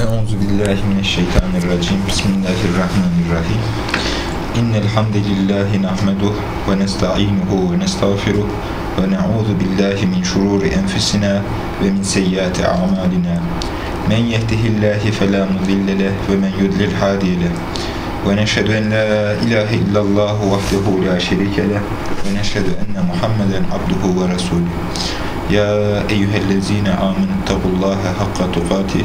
أعوذ بالله من الشيطان الرجيم. بسم الله الرحمن الرحيم. إن الحمد لله نحمده ونستعينه ونستغفره ونعوذ بالله من شرور أنفسنا ومن سيئات أعمالنا. من يهده الله فلا مضل له ومن يضلل هادي له. ونشهد أن لا إله إلا الله وحده لا شريك له. ونشهد أن محمدا عبده ورسوله. يا أيها الذين آمنوا اتقوا الله حق تقاته.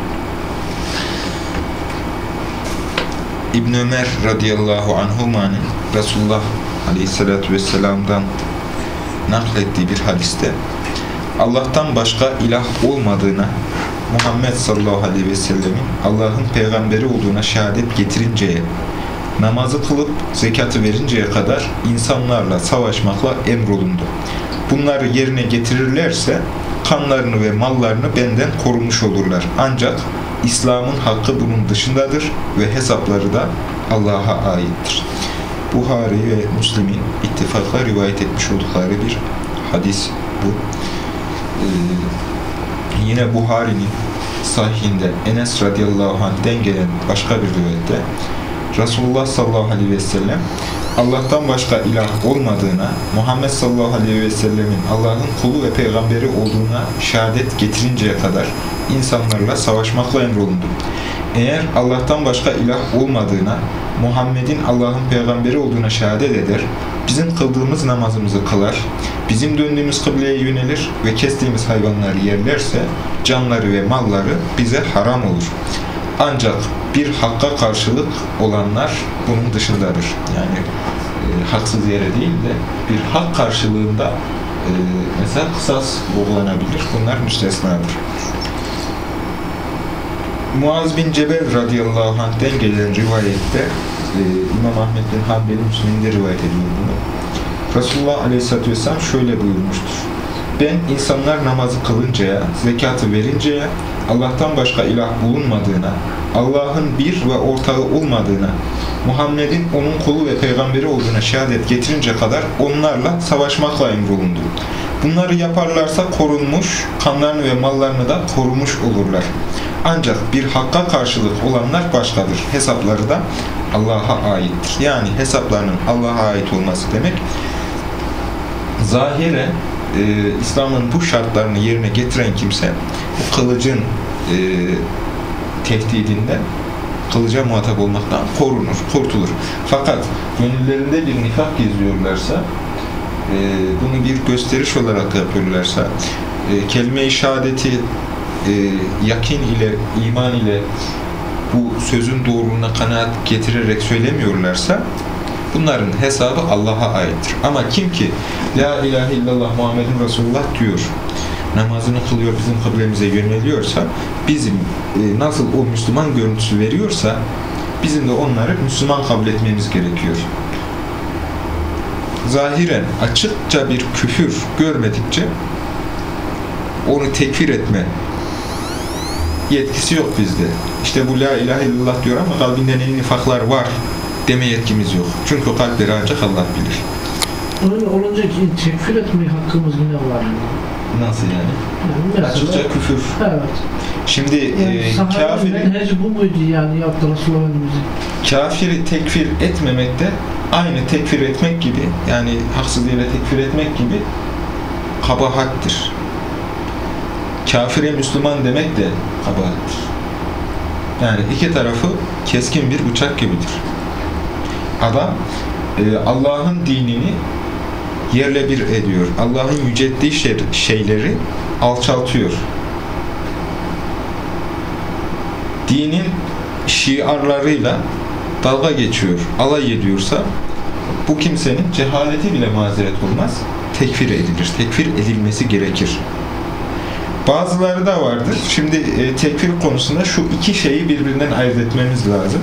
İbn Ömer radıyallahu anhumanın Resulullah aleyhissalatü vesselam'dan naklettiği bir hadiste Allah'tan başka ilah olmadığına Muhammed sallallahu aleyhi ve sellemin Allah'ın peygamberi olduğuna şehadet getirinceye namazı kılıp zekatı verinceye kadar insanlarla savaşmakla emrolundu. Bunları yerine getirirlerse kanlarını ve mallarını benden korumuş olurlar. Ancak İslam'ın hakkı bunun dışındadır ve hesapları da Allah'a aittir. Buhari ve Müslim'in ittifakla rivayet etmiş oldukları bir hadis bu. Ee, yine Buhari'nin sahihinde Enes radıyallahu anh'den gelen başka bir rivayette Resulullah sallallahu aleyhi ve sellem Allah'tan başka ilah olmadığına, Muhammed sallallahu aleyhi ve sellemin Allah'ın kulu ve peygamberi olduğuna şehadet getirinceye kadar insanlarla savaşmakla emrolundu. Eğer Allah'tan başka ilah olmadığına, Muhammed'in Allah'ın peygamberi olduğuna şehadet eder, bizim kıldığımız namazımızı kılar, bizim döndüğümüz kıbleye yönelir ve kestiğimiz hayvanları yerlerse, canları ve malları bize haram olur. Ancak bir hakka karşılık olanlar bunun dışındadır. Yani e, haksız yere değil de bir hak karşılığında e, mesela kısas uygulanabilir. Bunlar müstesnadır. Muaz bin Cebel radıyallahu anh'den gelen rivayette e, İmam Ahmet bin Hanbeli Müslim'de rivayet ediyor bunu. Resulullah aleyhisselatü vesselam şöyle buyurmuştur. Ben insanlar namazı kılıncaya, zekatı verinceye, Allah'tan başka ilah bulunmadığına, Allah'ın bir ve ortağı olmadığına, Muhammed'in onun kulu ve peygamberi olduğuna şehadet getirince kadar onlarla savaşmakla emrolundu. Bunları yaparlarsa korunmuş, kanlarını ve mallarını da korumuş olurlar. Ancak bir hakka karşılık olanlar başkadır. Hesapları da Allah'a aittir. Yani hesaplarının Allah'a ait olması demek, zahire e, İslam'ın bu şartlarını yerine getiren kimse bu kılıcın e, tehdidinden kılıca muhatap olmaktan korunur, kurtulur. Fakat gönüllerinde bir nifak geziyorlarsa e, bunu bir gösteriş olarak yapıyorlarsa e, kelime-i şehadeti e, yakin ile, iman ile bu sözün doğruluğuna kanaat getirerek söylemiyorlarsa bunların hesabı Allah'a aittir. Ama kim ki La ilahe illallah Muhammedun Resulullah diyor, namazını kılıyor, bizim kıblemize yöneliyorsa, bizim e, nasıl o Müslüman görüntüsü veriyorsa, bizim de onları Müslüman kabul etmemiz gerekiyor. Zahiren açıkça bir küfür görmedikçe onu tekfir etme yetkisi yok bizde. İşte bu la ilahe illallah diyor ama kalbinde ne nifaklar var deme yetkimiz yok. Çünkü o kalpleri ancak Allah bilir. Öyle olunca tekfir etme hakkımız yine var. Nasıl yani? Yani Açıkça küfür. Evet. Şimdi Yani e, kafiri, bu muydu yani yaptı Resulullah kafiri tekfir etmemek de aynı tekfir etmek gibi yani haksız yere tekfir etmek gibi kabahattir. Kafire Müslüman demek de kabahattir. Yani iki tarafı keskin bir bıçak gibidir. Adam e, Allah'ın dinini yerle bir ediyor. Allah'ın yücelttiği şey, şeyleri alçaltıyor. Dinin şiarlarıyla dalga geçiyor, alay ediyorsa bu kimsenin cehaleti bile mazeret olmaz, tekfir edilir. Tekfir edilmesi gerekir. Bazıları da vardır. Şimdi e, tekfir konusunda şu iki şeyi birbirinden ayırt etmemiz lazım.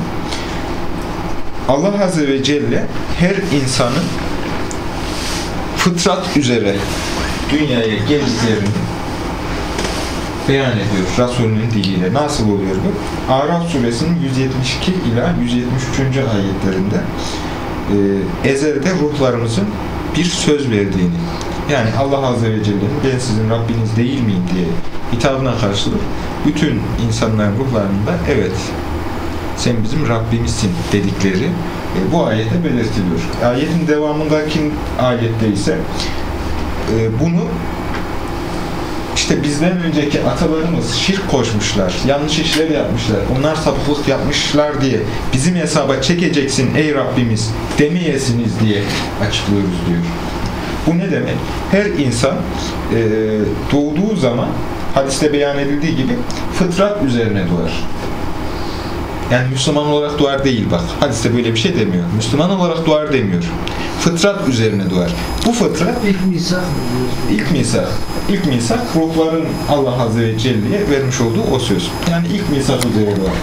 Allah Azze ve Celle her insanın fıtrat üzere dünyaya geldiklerini beyan ediyor Resulünün diliyle. Nasıl oluyor bu? Araf suresinin 172 ila 173. ayetlerinde e, ezelde ruhlarımızın bir söz verdiğini yani Allah Azze ve Celle'nin ben sizin Rabbiniz değil miyim diye hitabına karşılık bütün insanların ruhlarında evet sen bizim Rabbimizsin dedikleri e, bu ayette belirtiliyor. Ayetin devamındaki ayette ise e, bunu işte bizden önceki atalarımız şirk koşmuşlar, yanlış işler yapmışlar, onlar sapıklık yapmışlar diye bizim hesaba çekeceksin ey Rabbimiz demeyesiniz diye açıklıyoruz diyor. Bu ne demek? Her insan e, doğduğu zaman hadiste beyan edildiği gibi fıtrat üzerine doğar. Yani Müslüman olarak doğar değil bak. Hadiste böyle bir şey demiyor. Müslüman olarak doğar demiyor. Fıtrat üzerine doğar. Bu fıtrat İlk misak ilk misak. İlk misak ruhların Allah Azze ve Celle'ye vermiş olduğu o söz. Yani ilk misak üzerine doğar.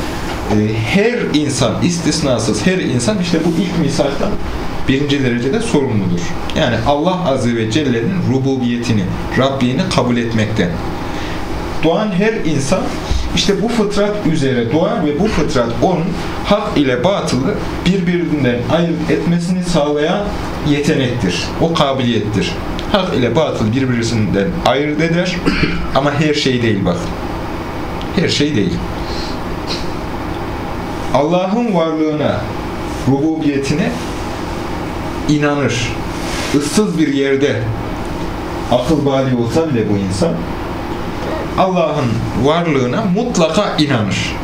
Ee, her insan, istisnasız her insan işte bu ilk misaktan birinci derecede sorumludur. Yani Allah Azze ve Celle'nin rububiyetini, Rabbini kabul etmekten. Doğan her insan işte bu fıtrat üzere doğar ve bu fıtrat onun hak ile batılı birbirinden ayırt etmesini sağlayan yetenektir. O kabiliyettir. Hak ile batıl birbirinden ayırt eder ama her şey değil bak. Her şey değil. Allah'ın varlığına, rububiyetine inanır. Issız bir yerde akıl bali olsa bile bu insan Allah'ın varlığına mutlaka inanır.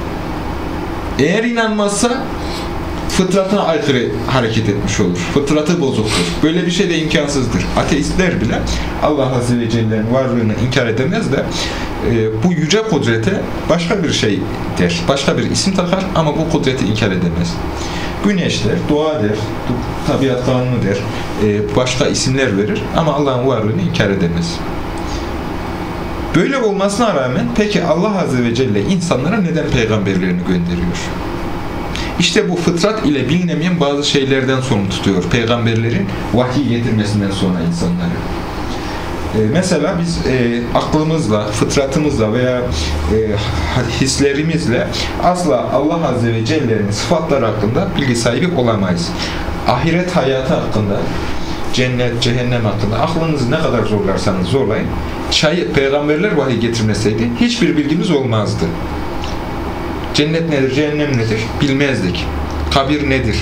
Eğer inanmazsa fıtratına aykırı hareket etmiş olur. Fıtratı bozuktur. Böyle bir şey de imkansızdır. Ateistler bile Allah Azze ve Celle'nin varlığını inkar edemez de e, bu yüce kudrete başka bir şey der. Başka bir isim takar ama bu kudreti inkar edemez. Güneş der, doğa der, tabiat kanunu der, e, başka isimler verir ama Allah'ın varlığını inkar edemez. Böyle olmasına rağmen peki Allah Azze ve Celle insanlara neden peygamberlerini gönderiyor? İşte bu fıtrat ile bilinemeyen bazı şeylerden sorumlu tutuyor peygamberlerin vahiy getirmesinden sonra insanları. Ee, mesela biz e, aklımızla, fıtratımızla veya e, hislerimizle asla Allah Azze ve Celle'nin sıfatları hakkında bilgi sahibi olamayız. Ahiret hayatı hakkında, cennet, cehennem hakkında aklınızı ne kadar zorlarsanız zorlayın. Şayet peygamberler vahiy getirmeseydi hiçbir bilgimiz olmazdı. Cennet nedir, cehennem nedir bilmezdik. Kabir nedir?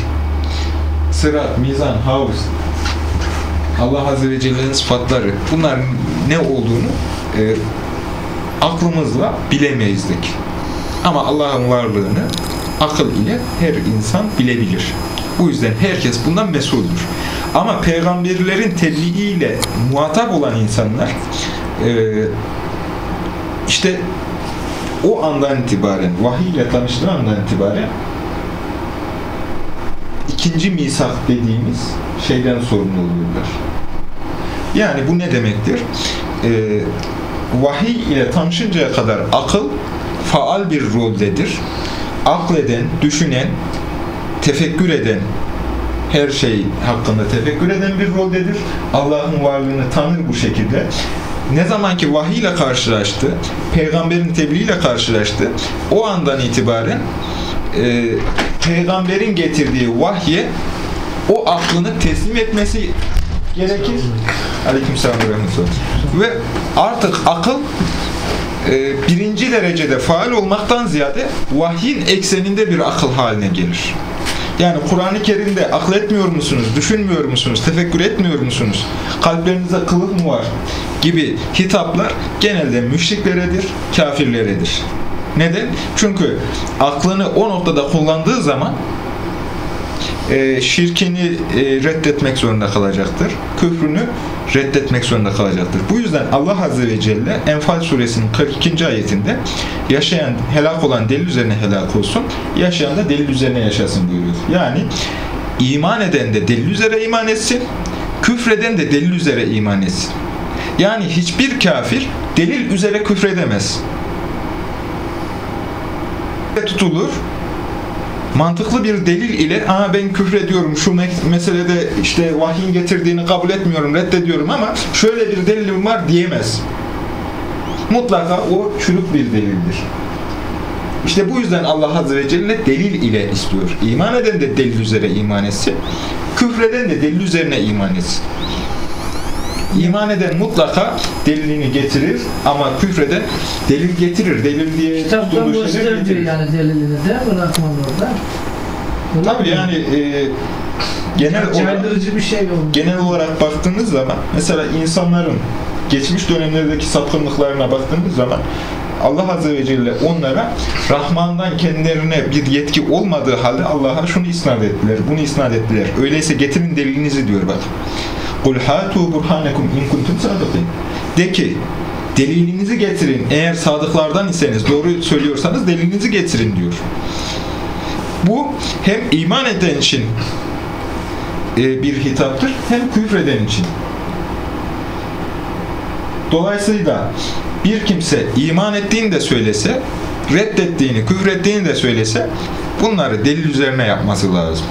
Sırat, mizan, havuz, Allah Azze ve Celle'nin sıfatları, bunların ne olduğunu e, aklımızla bilemeyizdik. Ama Allah'ın varlığını akıl ile her insan bilebilir. Bu yüzden herkes bundan mesuldür. Ama peygamberlerin tebliğiyle muhatap olan insanlar e, işte o andan itibaren, vahiy ile tanıştığı andan itibaren ikinci misak dediğimiz şeyden sorumlu oluyorlar. Yani bu ne demektir? Ee, vahiy ile tanışıncaya kadar akıl faal bir roldedir. Akleden, düşünen, tefekkür eden, her şey hakkında tefekkür eden bir roldedir. Allah'ın varlığını tanır bu şekilde. Ne zaman ki vahiy ile karşılaştı, peygamberin tebliğ ile karşılaştı, o andan itibaren e, peygamberin getirdiği vahye o aklını teslim etmesi gerekir. Aleykümselam ve Ve artık akıl e, birinci derecede faal olmaktan ziyade vahyin ekseninde bir akıl haline gelir. Yani Kur'an-ı Kerim'de akletmiyor musunuz, düşünmüyor musunuz, tefekkür etmiyor musunuz, kalplerinizde kılık mı var gibi hitaplar genelde müşrikleredir, kafirleredir. Neden? Çünkü aklını o noktada kullandığı zaman e, şirkini e, reddetmek zorunda kalacaktır. Küfrünü reddetmek zorunda kalacaktır. Bu yüzden Allah Azze ve Celle Enfal suresinin 42. ayetinde yaşayan, helak olan delil üzerine helak olsun, yaşayan da delil üzerine yaşasın buyuruyor. Yani iman eden de delil üzere iman etsin, küfreden de delil üzere iman etsin. Yani hiçbir kafir delil üzere küfredemez. Tutulur, mantıklı bir delil ile Aa, ben küfrediyorum şu meselede işte vahyin getirdiğini kabul etmiyorum, reddediyorum ama şöyle bir delilim var diyemez. Mutlaka o çürük bir delildir. İşte bu yüzden Allah Azze ve Celle delil ile istiyor. İman eden de delil üzere iman etsin. Küfreden de delil üzerine iman etsin. İman eden mutlaka delilini getirir ama küfreden delil getirir. Delil diye Kitaptan göster diyor yani delilini de bırakmam orada. Tabii yani e, genel olarak, bir şey oldu. genel olarak baktığınız zaman mesela insanların geçmiş dönemlerdeki sapkınlıklarına baktığınız zaman Allah Azze ve Celle onlara Rahman'dan kendilerine bir yetki olmadığı halde Allah'a şunu isnat ettiler, bunu isnat ettiler. Öyleyse getirin delilinizi diyor bak. قُلْ هَاتُوا بُرْحَانَكُمْ اِنْ كُنْتُمْ صَادِقِينَ De ki, delilinizi getirin. Eğer sadıklardan iseniz, doğru söylüyorsanız delilinizi getirin diyor. Bu hem iman eden için e, bir hitaptır, hem küfreden için. Dolayısıyla bir kimse iman ettiğini de söylese, reddettiğini, küfrettiğini de söylese bunları delil üzerine yapması lazım.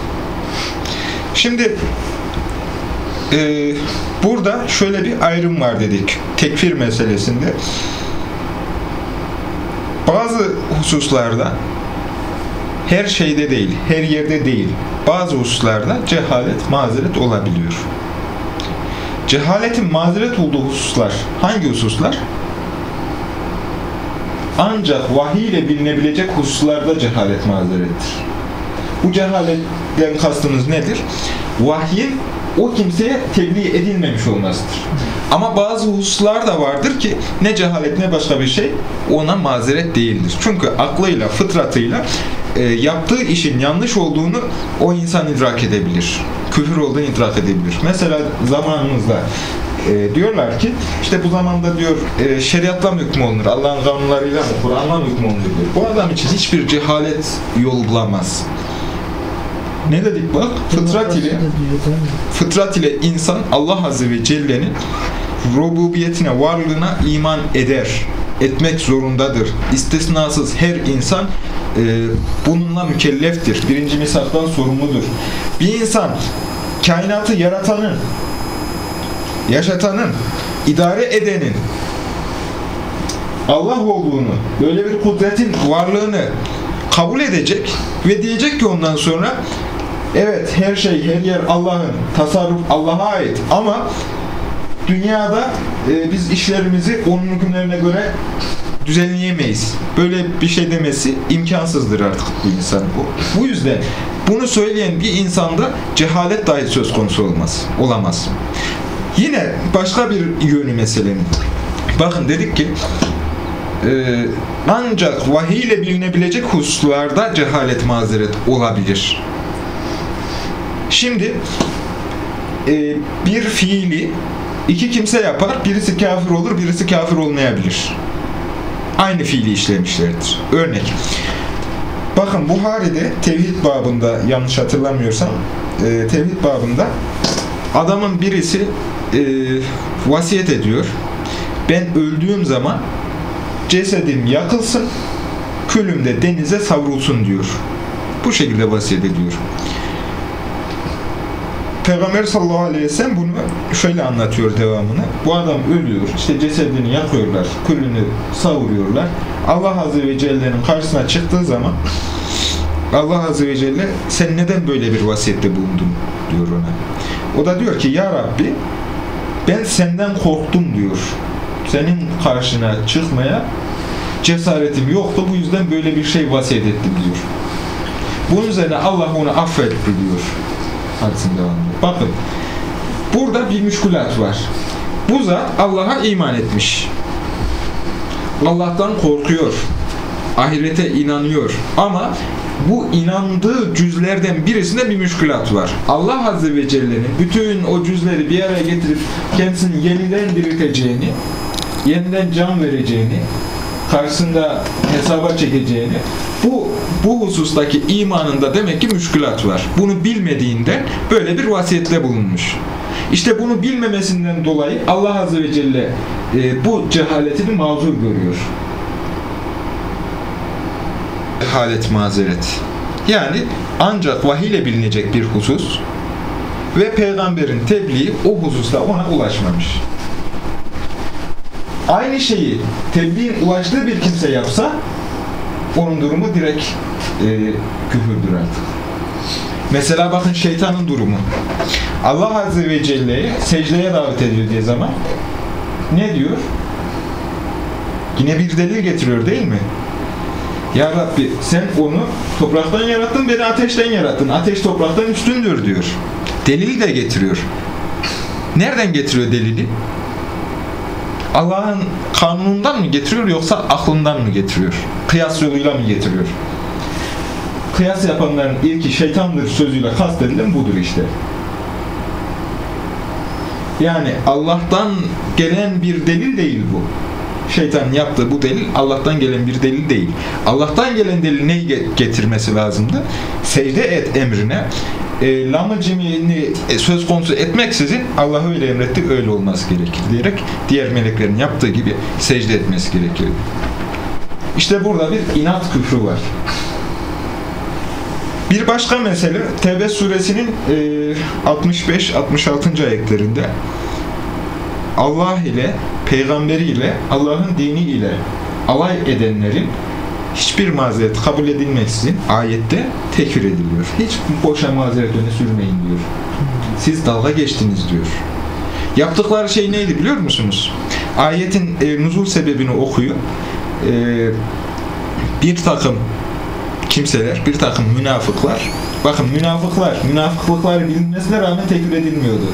Şimdi e, burada şöyle bir ayrım var dedik tekfir meselesinde. Bazı hususlarda her şeyde değil, her yerde değil, bazı hususlarda cehalet, mazeret olabiliyor. Cehaletin mazeret olduğu hususlar hangi hususlar? Ancak vahiy ile bilinebilecek hususlarda cehalet mazerettir. Bu cehaletten kastımız nedir? Vahyin o kimseye tebliğ edilmemiş olmasıdır. Ama bazı hususlar da vardır ki ne cehalet ne başka bir şey ona mazeret değildir. Çünkü aklıyla, fıtratıyla e, yaptığı işin yanlış olduğunu o insan idrak edebilir. Küfür olduğunu idrak edebilir. Mesela zamanımızda e, diyorlar ki işte bu zamanda diyor e, şeriatla mı hükmolunur, Allah'ın kanunlarıyla mı, Kur'an'la mı hükmolunur diyor. Bu adam için hiçbir cehalet yol bulamaz. Ne dedik bak? Fıtrat ile fıtrat ile insan Allah Azze ve Celle'nin rububiyetine, varlığına iman eder. Etmek zorundadır. İstisnasız her insan e, bununla mükelleftir. Birinci misaktan sorumludur. Bir insan kainatı yaratanın, yaşatanın, idare edenin Allah olduğunu, böyle bir kudretin varlığını kabul edecek ve diyecek ki ondan sonra Evet her şey, her yer Allah'ın, tasarruf Allah'a ait ama dünyada e, biz işlerimizi onun hükümlerine göre düzenleyemeyiz. Böyle bir şey demesi imkansızdır artık bu insan. Bu, bu yüzden bunu söyleyen bir insanda cehalet dahi söz konusu olmaz. Olamaz. Yine başka bir yönü meselenin. Bakın dedik ki e, ancak vahiy ile bilinebilecek hususlarda cehalet mazeret olabilir. Şimdi e, bir fiili iki kimse yapar, birisi kafir olur, birisi kafir olmayabilir. Aynı fiili işlemişlerdir. Örnek. Bakın Buhari'de tevhid babında yanlış hatırlamıyorsam e, tevhid babında adamın birisi e, vasiyet ediyor. Ben öldüğüm zaman cesedim yakılsın, külüm de denize savrulsun diyor. Bu şekilde vasiyet ediyor. Peygamber sallallahu aleyhi ve sellem bunu şöyle anlatıyor devamını. Bu adam ölüyor, işte cesedini yakıyorlar, külünü savuruyorlar. Allah Azze ve Celle'nin karşısına çıktığı zaman Allah Azze ve Celle sen neden böyle bir vasiyette bulundun diyor ona. O da diyor ki ya Rabbi ben senden korktum diyor. Senin karşına çıkmaya cesaretim yoktu. Bu yüzden böyle bir şey vasiyet ettim diyor. Bunun üzerine Allah onu affetti diyor hadisin devamında. Bakın, burada bir müşkülat var. Bu zat Allah'a iman etmiş. Allah'tan korkuyor. Ahirete inanıyor. Ama bu inandığı cüzlerden birisinde bir müşkülat var. Allah Azze ve Celle'nin bütün o cüzleri bir araya getirip kendisini yeniden dirilteceğini, yeniden can vereceğini, karşısında hesaba çekeceğini, bu, bu husustaki imanında demek ki müşkülat var. Bunu bilmediğinde böyle bir vasiyette bulunmuş. İşte bunu bilmemesinden dolayı Allah Azze ve Celle e, bu cehaletini mazur görüyor. Cehalet mazeret. Yani ancak vahiy ile bilinecek bir husus ve peygamberin tebliği o hususta ona ulaşmamış. Aynı şeyi tebliğin ulaştığı bir kimse yapsa onun durumu direkt e, küfürdür artık. Mesela bakın şeytanın durumu. Allah Azze ve Celle'yi secdeye davet ediyor diye zaman ne diyor? Yine bir delil getiriyor değil mi? Ya Rabbi sen onu topraktan yarattın, beni ateşten yarattın. Ateş topraktan üstündür diyor. Delil de getiriyor. Nereden getiriyor delili? Allah'ın kanunundan mı getiriyor yoksa aklından mı getiriyor? Kıyas yoluyla mı getiriyor? Kıyas yapanların ilki şeytandır sözüyle kastedilen budur işte. Yani Allah'tan gelen bir delil değil bu. Şeytanın yaptığı bu delil Allah'tan gelen bir delil değil. Allah'tan gelen delil neyi getirmesi lazımdı? Secde et emrine e, lamı cimini e, söz konusu etmeksizin Allah öyle emretti, öyle olması gerekir diyerek diğer meleklerin yaptığı gibi secde etmesi gerekiyor. İşte burada bir inat küfrü var. Bir başka mesele Tevbe suresinin e, 65-66. ayetlerinde Allah ile, peygamberi ile, Allah'ın dini ile alay edenlerin hiçbir mazeret kabul edilmeksizin ayette tekfir ediliyor. Hiç boşa mazeret öne sürmeyin diyor. Siz dalga geçtiniz diyor. Yaptıkları şey neydi biliyor musunuz? Ayetin e, nuzul sebebini okuyor. E, bir takım kimseler, bir takım münafıklar, bakın münafıklar, münafıklıkları bilinmesine rağmen tekfir edilmiyordu.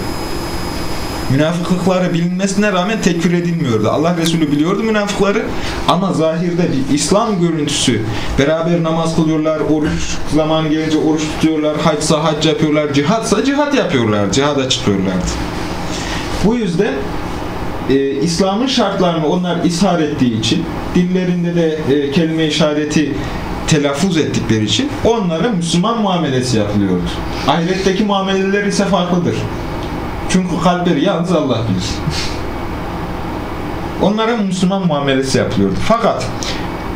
Münafıklıkları bilinmesine rağmen tekfir edilmiyordu. Allah Resulü biliyordu münafıkları ama zahirde bir İslam görüntüsü. Beraber namaz kılıyorlar, oruç zaman gelince oruç tutuyorlar, haçsa hac yapıyorlar, cihatsa cihat yapıyorlar, cihada çıkıyorlardı. Bu yüzden e, İslam'ın şartlarını onlar ishar ettiği için, dillerinde de e, kelime işareti telaffuz ettikleri için onlara Müslüman muamelesi yapılıyordu. Ahiretteki muameleler ise farklıdır. Çünkü kalpleri yalnız Allah bilir. Onlara Müslüman muamelesi yapılıyordu. Fakat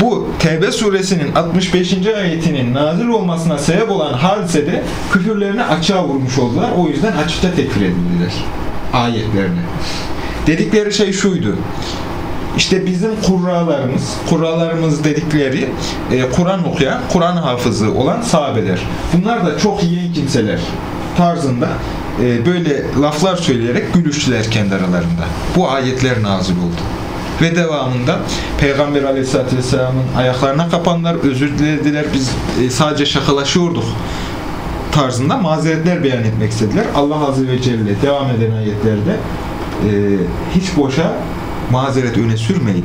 bu Tevbe suresinin 65. ayetinin nazil olmasına sebep olan hadisede küfürlerini açığa vurmuş oldular. O yüzden açıkta tekfir edildiler ayetlerini. Dedikleri şey şuydu. İşte bizim kurralarımız, kurralarımız dedikleri e, Kur'an okuyan, Kur'an hafızı olan sahabeler. Bunlar da çok iyi kimseler tarzında e, böyle laflar söyleyerek gülüştüler kendi aralarında. Bu ayetler nazil oldu. Ve devamında Peygamber Aleyhisselatü Vesselam'ın ayaklarına kapanlar, özür dilediler, biz e, sadece şakalaşıyorduk tarzında mazeretler beyan etmek istediler. Allah Azze ve Celle devam eden ayetlerde e, hiç boşa mazeret öne sürmeyin.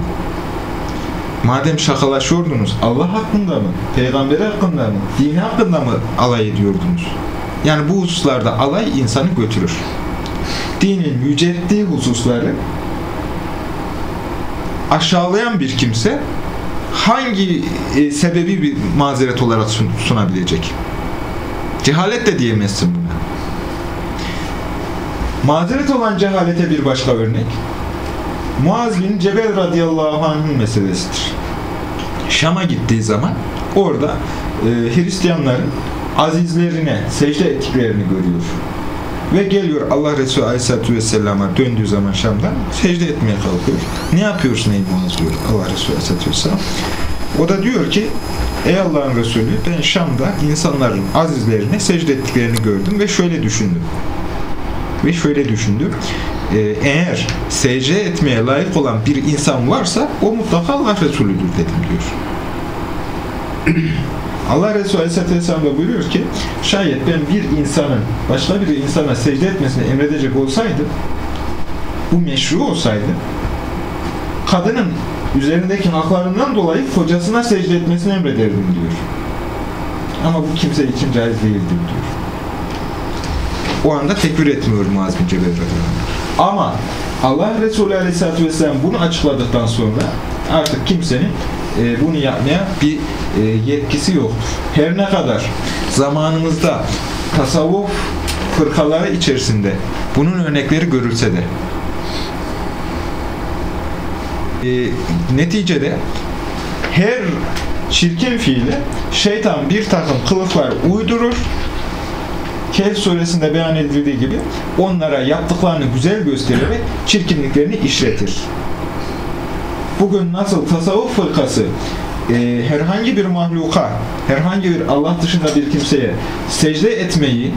Madem şakalaşıyordunuz Allah hakkında mı, peygamber hakkında mı, dini hakkında mı alay ediyordunuz? Yani bu hususlarda alay insanı götürür. Dinin yücelttiği hususları aşağılayan bir kimse hangi e, sebebi bir mazeret olarak sun, sunabilecek? Cehalet de diyemezsin buna. Mazeret olan cehalete bir başka örnek. Muaz bin Cebel radıyallahu anh'ın meselesidir. Şam'a gittiği zaman orada e, Hristiyanların azizlerine secde ettiklerini görüyor. Ve geliyor Allah Resulü Aleyhisselatü Vesselam'a döndüğü zaman Şam'dan secde etmeye kalkıyor. Ne yapıyorsun ey Muaz diyor Allah Resulü Aleyhisselatü Vesselam. O da diyor ki ey Allah'ın Resulü ben Şam'da insanların azizlerine secde ettiklerini gördüm ve şöyle düşündüm. Ve şöyle düşündüm. Ee, eğer secde etmeye layık olan bir insan varsa o mutlaka Allah Resulüdür dedim diyor. Allah Resulü Aleyhisselatü Vesselam da buyuruyor ki şayet ben bir insanın başka bir insana secde etmesini emredecek olsaydım bu meşru olsaydı kadının üzerindeki haklarından dolayı kocasına secde etmesini emrederdim diyor. ama bu kimse için caiz değildir diyor. O anda tekbir etmiyor Muaz bin Cebel Ama Allah Resulü Aleyhisselatü Vesselam bunu açıkladıktan sonra artık kimsenin e, bunu yapmaya bir e, yetkisi yoktur. Her ne kadar zamanımızda tasavvuf fırkaları içerisinde bunun örnekleri görülse de e, neticede her çirkin fiili şeytan bir takım kılıflar uydurur Kehf suresinde beyan edildiği gibi onlara yaptıklarını güzel göstererek çirkinliklerini işletir. Bugün nasıl tasavvuf fırkası e, herhangi bir mahluka, herhangi bir Allah dışında bir kimseye secde etmeyi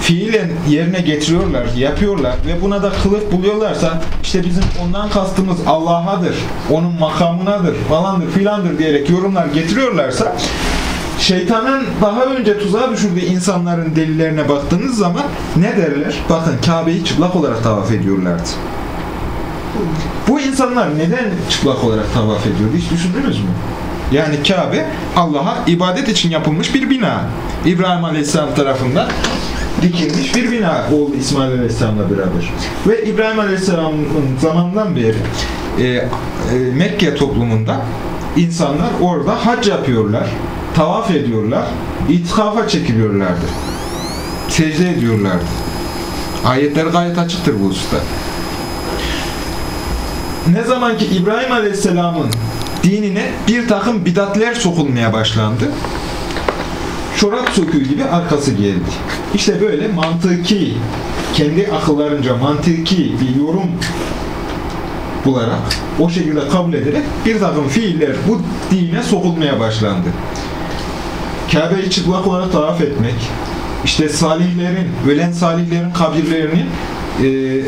fiilen yerine getiriyorlar, yapıyorlar ve buna da kılıf buluyorlarsa işte bizim ondan kastımız Allah'adır, onun makamınadır, falandır, filandır diyerek yorumlar getiriyorlarsa şeytanın daha önce tuzağa düşürdüğü insanların delillerine baktığınız zaman ne derler? Bakın Kabe'yi çıplak olarak tavaf ediyorlardı. Bu insanlar neden çıplak olarak tavaf ediyordu? Hiç düşündünüz mü? Yani Kabe Allah'a ibadet için yapılmış bir bina. İbrahim Aleyhisselam tarafından dikilmiş bir bina oğlu İsmail Aleyhisselam'la beraber. Ve İbrahim Aleyhisselam'ın zamanından beri e, e, Mekke toplumunda insanlar orada hac yapıyorlar tavaf ediyorlar, itikafa çekiliyorlardı. Secde ediyorlardı. Ayetler gayet açıktır bu hususta. Ne zaman ki İbrahim Aleyhisselam'ın dinine bir takım bidatler sokulmaya başlandı, çorap söküğü gibi arkası geldi. İşte böyle mantıki, kendi akıllarınca mantıki bir yorum bularak, o şekilde kabul ederek bir takım fiiller bu dine sokulmaya başlandı. Kabe'yi çıplak olarak tavaf etmek, işte salihlerin, ölen salihlerin kabirlerinin e,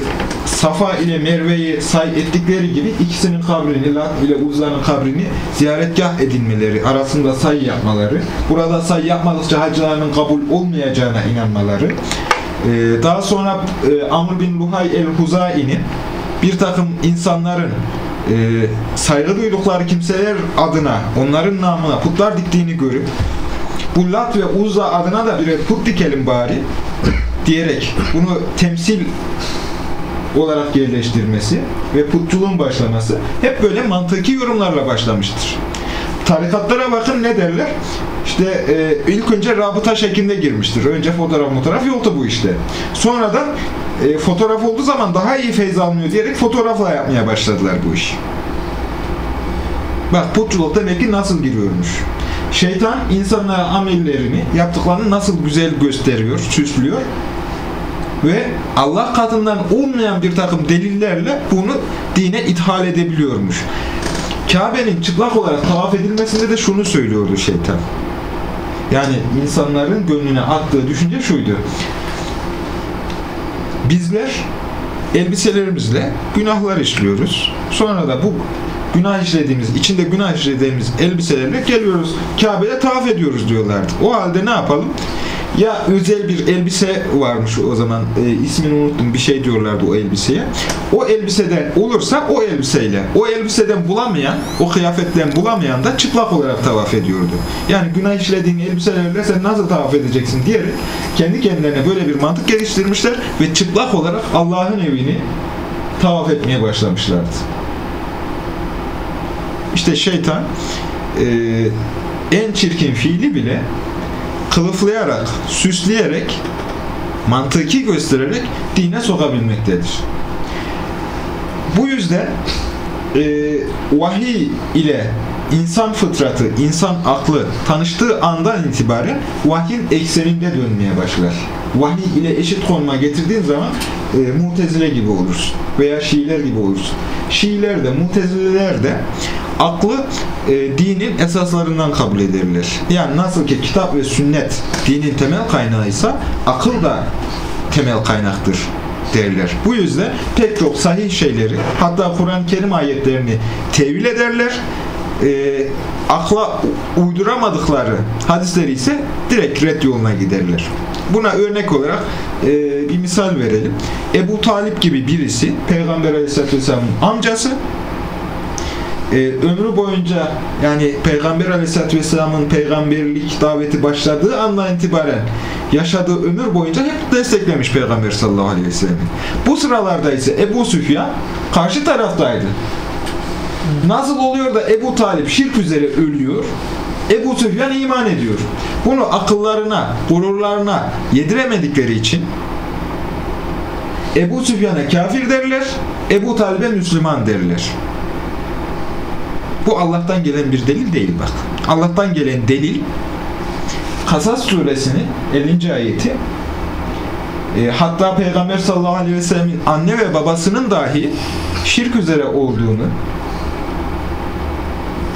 Safa ile Merve'yi say ettikleri gibi ikisinin kabrini, Lat ile Uza'nın kabrini ziyaretgah edinmeleri, arasında say yapmaları, burada say yapmadıkça hacılarının kabul olmayacağına inanmaları, e, daha sonra e, Amr bin Luhay el-Huzai'nin bir takım insanların e, saygı duydukları kimseler adına, onların namına putlar diktiğini görüp bu Lat ve Uzza adına da bir put dikelim bari diyerek bunu temsil olarak yerleştirmesi ve putçuluğun başlaması hep böyle mantıki yorumlarla başlamıştır. Tarikatlara bakın ne derler? İşte e, ilk önce rabıta şeklinde girmiştir. Önce fotoğraf fotoğraf yoktu bu işte. Sonradan e, fotoğraf olduğu zaman daha iyi feyz almıyor diyerek fotoğrafla yapmaya başladılar bu iş. Bak putçuluk demek ki nasıl giriyormuş. Şeytan insanlara amellerini, yaptıklarını nasıl güzel gösteriyor, süslüyor ve Allah katından olmayan bir takım delillerle bunu dine ithal edebiliyormuş. Kabe'nin çıplak olarak tavaf edilmesinde de şunu söylüyordu şeytan. Yani insanların gönlüne attığı düşünce şuydu. Bizler elbiselerimizle günahlar işliyoruz. Sonra da bu günah işlediğimiz, içinde günah işlediğimiz elbiselerle geliyoruz. Kabe'ye tavaf ediyoruz diyorlardı. O halde ne yapalım? Ya özel bir elbise varmış o zaman e, ismini unuttum bir şey diyorlardı o elbiseye. O elbiseden olursa o elbiseyle, o elbiseden bulamayan, o kıyafetten bulamayan da çıplak olarak tavaf ediyordu. Yani günah işlediğin elbiselerle sen nasıl tavaf edeceksin diyerek kendi kendilerine böyle bir mantık geliştirmişler ve çıplak olarak Allah'ın evini tavaf etmeye başlamışlardı. İşte şeytan e, en çirkin fiili bile kılıflayarak, süsleyerek, mantıki göstererek dine sokabilmektedir. Bu yüzden e, vahiy ile insan fıtratı, insan aklı tanıştığı andan itibaren vahyin ekseninde dönmeye başlar. Vahiy ile eşit konuma getirdiğin zaman e, mutezile gibi olursun veya Şiiler gibi olursun. Şiiler de, mutezileler de aklı e, dinin esaslarından kabul ederler. Yani nasıl ki kitap ve sünnet dinin temel kaynağıysa akıl da temel kaynaktır derler. Bu yüzden pek çok sahih şeyleri hatta Kur'an-ı Kerim ayetlerini tevil ederler. E, akla uyduramadıkları hadisleri ise direkt red yoluna giderler. Buna örnek olarak e, bir misal verelim. Ebu Talip gibi birisi Peygamber Aleyhisselatü Vesselam'ın amcası e, ömrü boyunca yani Peygamber Aleyhisselatü Vesselam'ın peygamberlik daveti başladığı andan itibaren yaşadığı ömür boyunca hep desteklemiş Peygamber sallallahu aleyhi ve. Bu sıralarda ise Ebu Süfyan karşı taraftaydı. Nasıl oluyor da Ebu Talip şirk üzere ölüyor, Ebu Süfyan iman ediyor. Bunu akıllarına, gururlarına yediremedikleri için Ebu Süfyan'a kafir derler, Ebu Talib'e Müslüman derler. Bu Allah'tan gelen bir delil değil bak. Allah'tan gelen delil Kasas suresinin 50. ayeti e, hatta Peygamber sallallahu aleyhi ve sellem'in anne ve babasının dahi şirk üzere olduğunu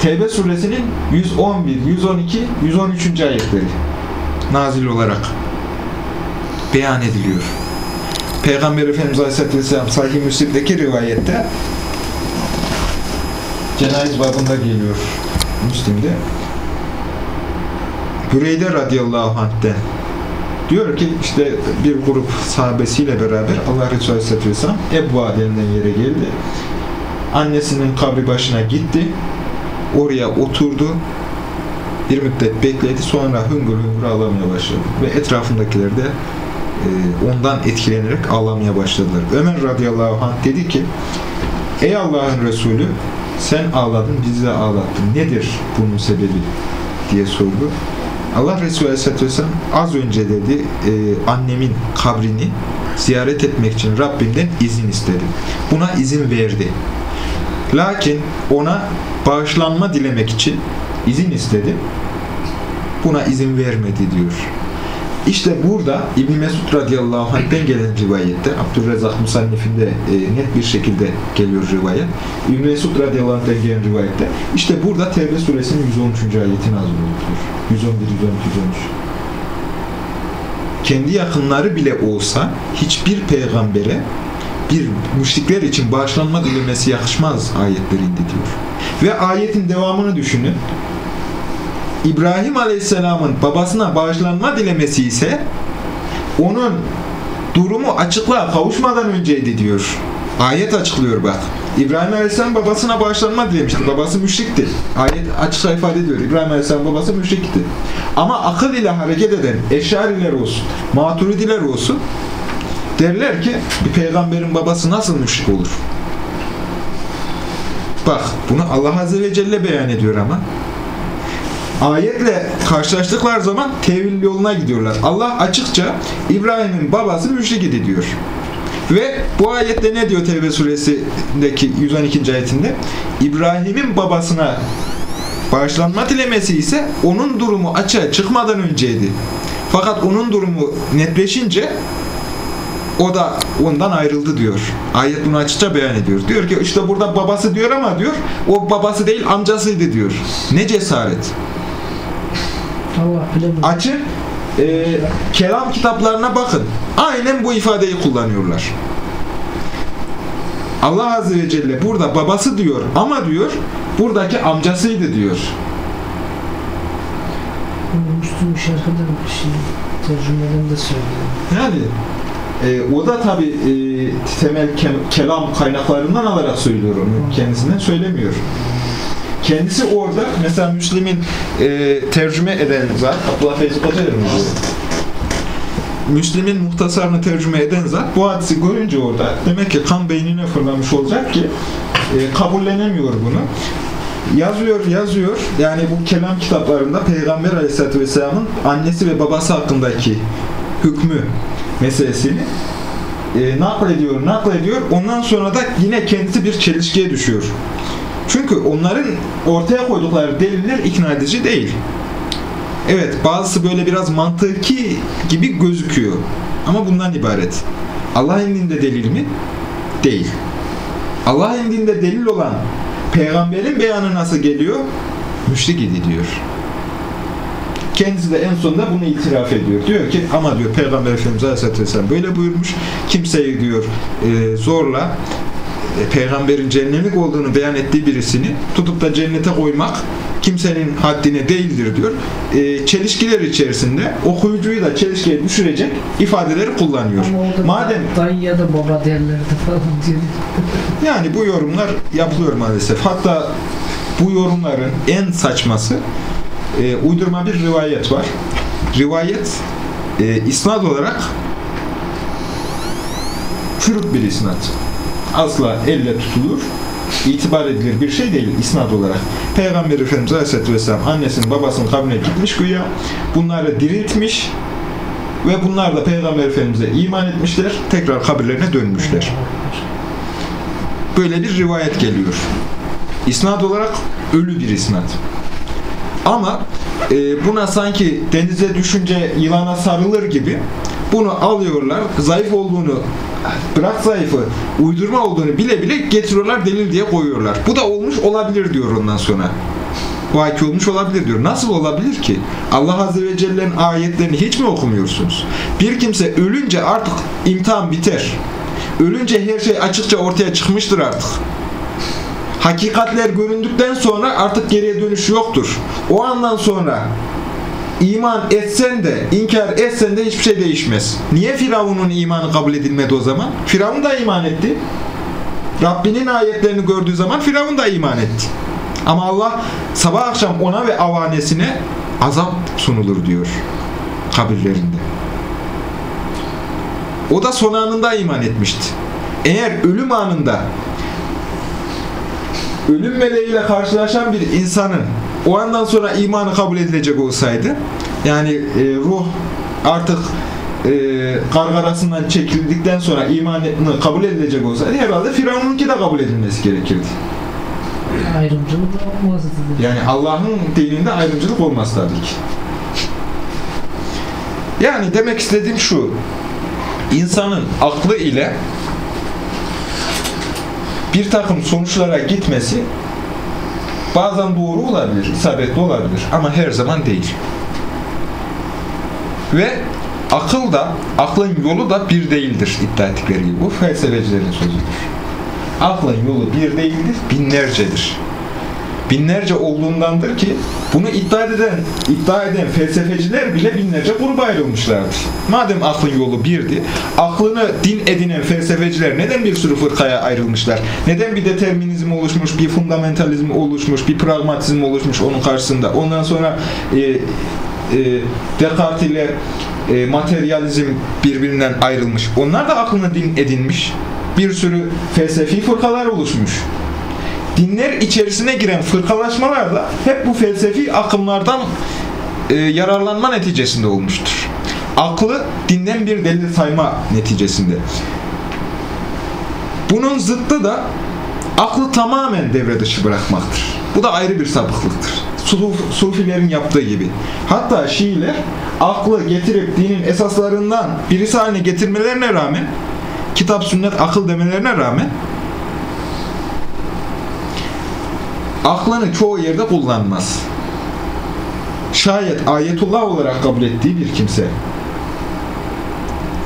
Tevbe suresinin 111, 112, 113. ayetleri nazil olarak beyan ediliyor. Peygamber Efendimiz Aleyhisselatü Vesselam Sahih Müslim'deki rivayette cenayiz babında geliyor Müslim'de. Hüreyde radıyallahu anh'ten diyor ki işte bir grup sahabesiyle beraber Allah Resulü Aleyhisselatü Vesselam Ebba denilen yere geldi. Annesinin kabri başına gitti. Oraya oturdu. Bir müddet bekledi. Sonra hüngür hüngür ağlamaya başladı. Ve etrafındakiler de e, ondan etkilenerek ağlamaya başladılar. Ömer radıyallahu anh dedi ki Ey Allah'ın Resulü sen ağladın, bizi de ağlattın. Nedir bunun sebebi? diye sordu. Allah Resulü Aleyhisselatü Vesselam az önce dedi e, annemin kabrini ziyaret etmek için Rabbimden izin istedim. Buna izin verdi. Lakin ona bağışlanma dilemek için izin istedi. Buna izin vermedi diyor. İşte burada İbn Mesud radıyallahu anh'ten gelen rivayette Abdurrezzak Musannif'inde e, net bir şekilde geliyor rivayet. İbn Mesud radıyallahu anh'ten gelen rivayette işte burada Tevbe suresinin 113. ayeti nazil oluyor. 111 112 113. Kendi yakınları bile olsa hiçbir peygambere bir müşrikler için bağışlanma dilemesi yakışmaz ayetleri indi diyor. Ve ayetin devamını düşünün. İbrahim Aleyhisselam'ın babasına bağışlanma dilemesi ise onun durumu açıklığa kavuşmadan önceydi diyor. Ayet açıklıyor bak. İbrahim Aleyhisselam babasına bağışlanma dilemişti. Babası müşrikti. Ayet açıkça ifade ediyor. İbrahim Aleyhisselam babası müşrikti. Ama akıl ile hareket eden eşariler olsun, maturidiler olsun derler ki bir peygamberin babası nasıl müşrik olur? Bak bunu Allah Azze ve Celle beyan ediyor ama ayetle karşılaştıkları zaman tevil yoluna gidiyorlar. Allah açıkça İbrahim'in babası müşrik idi diyor. Ve bu ayette ne diyor Tevbe suresindeki 112. ayetinde? İbrahim'in babasına bağışlanma dilemesi ise onun durumu açığa çıkmadan önceydi. Fakat onun durumu netleşince o da ondan ayrıldı diyor. Ayet bunu açıkça beyan ediyor. Diyor ki işte burada babası diyor ama diyor o babası değil amcasıydı diyor. Ne cesaret. Açın e, kelam kitaplarına bakın. Aynen bu ifadeyi kullanıyorlar. Allah Azze ve Celle burada babası diyor ama diyor buradaki amcasıydı diyor. Müslüm şarkıdan bir şey tercümeden de söylüyor. Yani e, o da tabi e, temel ke- kelam kaynaklarından alarak söylüyor onu. Kendisinden söylemiyor. Kendisi orada mesela Müslim'in e, tercüme eden zat Abdullah Feyzi Kocaeli? Müslim'in muhtasarını tercüme eden zat bu hadisi görünce orada demek ki kan beynine fırlamış olacak ki e, kabullenemiyor bunu. Yazıyor, yazıyor. Yani bu kelam kitaplarında Peygamber Aleyhisselatü Vesselam'ın annesi ve babası hakkındaki hükmü meselesini e, naklediyor, naklediyor. Ondan sonra da yine kendisi bir çelişkiye düşüyor. Çünkü onların ortaya koydukları deliller ikna edici değil. Evet, bazısı böyle biraz mantıki gibi gözüküyor. Ama bundan ibaret. Allah indinde delil mi? Değil. Allah indinde delil olan peygamberin beyanı nasıl geliyor? Müşrik idi diyor. Kendisi de en sonunda bunu itiraf ediyor. Diyor ki ama diyor Peygamber Efendimiz Aleyhisselatü Vesselam böyle buyurmuş. Kimseyi diyor e, zorla peygamberin cennetik olduğunu beyan ettiği birisini tutup da cennete koymak kimsenin haddine değildir diyor. E, çelişkiler içerisinde okuyucuyu da çelişkiye düşürecek ifadeleri kullanıyor. Madem dayı ya da baba derlerdi falan diyor. yani bu yorumlar yapılıyor maalesef. Hatta bu yorumların en saçması e, uydurma bir rivayet var. Rivayet e, isnad olarak çürük bir isnat. Asla elle tutulur, itibar edilir bir şey değil isnad olarak. Peygamber Efendimiz Aleyhisselatü Vesselam annesinin babasının kabrine gitmiş güya. Bunları diriltmiş ve bunlar da Peygamber Efendimiz'e iman etmişler. Tekrar kabirlerine dönmüşler. Böyle bir rivayet geliyor. İsnad olarak ölü bir isnad. Ama e, buna sanki denize düşünce yılana sarılır gibi bunu alıyorlar, zayıf olduğunu, bırak zayıfı, uydurma olduğunu bile bile getiriyorlar, delil diye koyuyorlar. Bu da olmuş olabilir diyor ondan sonra. Vaki olmuş olabilir diyor. Nasıl olabilir ki? Allah Azze ve Celle'nin ayetlerini hiç mi okumuyorsunuz? Bir kimse ölünce artık imtihan biter. Ölünce her şey açıkça ortaya çıkmıştır artık. Hakikatler göründükten sonra artık geriye dönüş yoktur. O andan sonra iman etsen de, inkar etsen de hiçbir şey değişmez. Niye Firavun'un imanı kabul edilmedi o zaman? Firavun da iman etti. Rabbinin ayetlerini gördüğü zaman Firavun da iman etti. Ama Allah sabah akşam ona ve avanesine azap sunulur diyor kabirlerinde. O da son anında iman etmişti. Eğer ölüm anında ölüm meleğiyle karşılaşan bir insanın o andan sonra imanı kabul edilecek olsaydı yani e, ruh artık e, kargarasından çekildikten sonra imanını kabul edilecek olsaydı herhalde Firavun'unki de kabul edilmesi gerekirdi. Ayrımcılık olmaz. Yani Allah'ın dininde ayrımcılık olmaz tabii ki. Yani demek istediğim şu. insanın aklı ile bir takım sonuçlara gitmesi bazen doğru olabilir, isabetli olabilir ama her zaman değil. Ve akıl da, aklın yolu da bir değildir iddia ettikleri gibi. Bu felsefecilerin sözüdür. Aklın yolu bir değildir, binlercedir. Binlerce olduğundandır ki bunu iddia eden, iddia eden felsefeciler bile binlerce gruba ayrılmışlardır. Madem aklın yolu birdi, aklını din edinen felsefeciler neden bir sürü fırkaya ayrılmışlar? Neden bir determinizm oluşmuş, bir fundamentalizm oluşmuş, bir pragmatizm oluşmuş onun karşısında? Ondan sonra e, e, Descartes ile e, materyalizm birbirinden ayrılmış. Onlar da aklını din edinmiş. Bir sürü felsefi fırkalar oluşmuş dinler içerisine giren fırkalaşmalar da hep bu felsefi akımlardan e, yararlanma neticesinde olmuştur. Aklı dinden bir delil sayma neticesinde. Bunun zıttı da aklı tamamen devre dışı bırakmaktır. Bu da ayrı bir sapıklıktır. Suf, Sufilerin yaptığı gibi. Hatta Şiiler aklı getirip dinin esaslarından birisi haline getirmelerine rağmen kitap, sünnet, akıl demelerine rağmen aklını çoğu yerde kullanmaz. Şayet ayetullah olarak kabul ettiği bir kimse,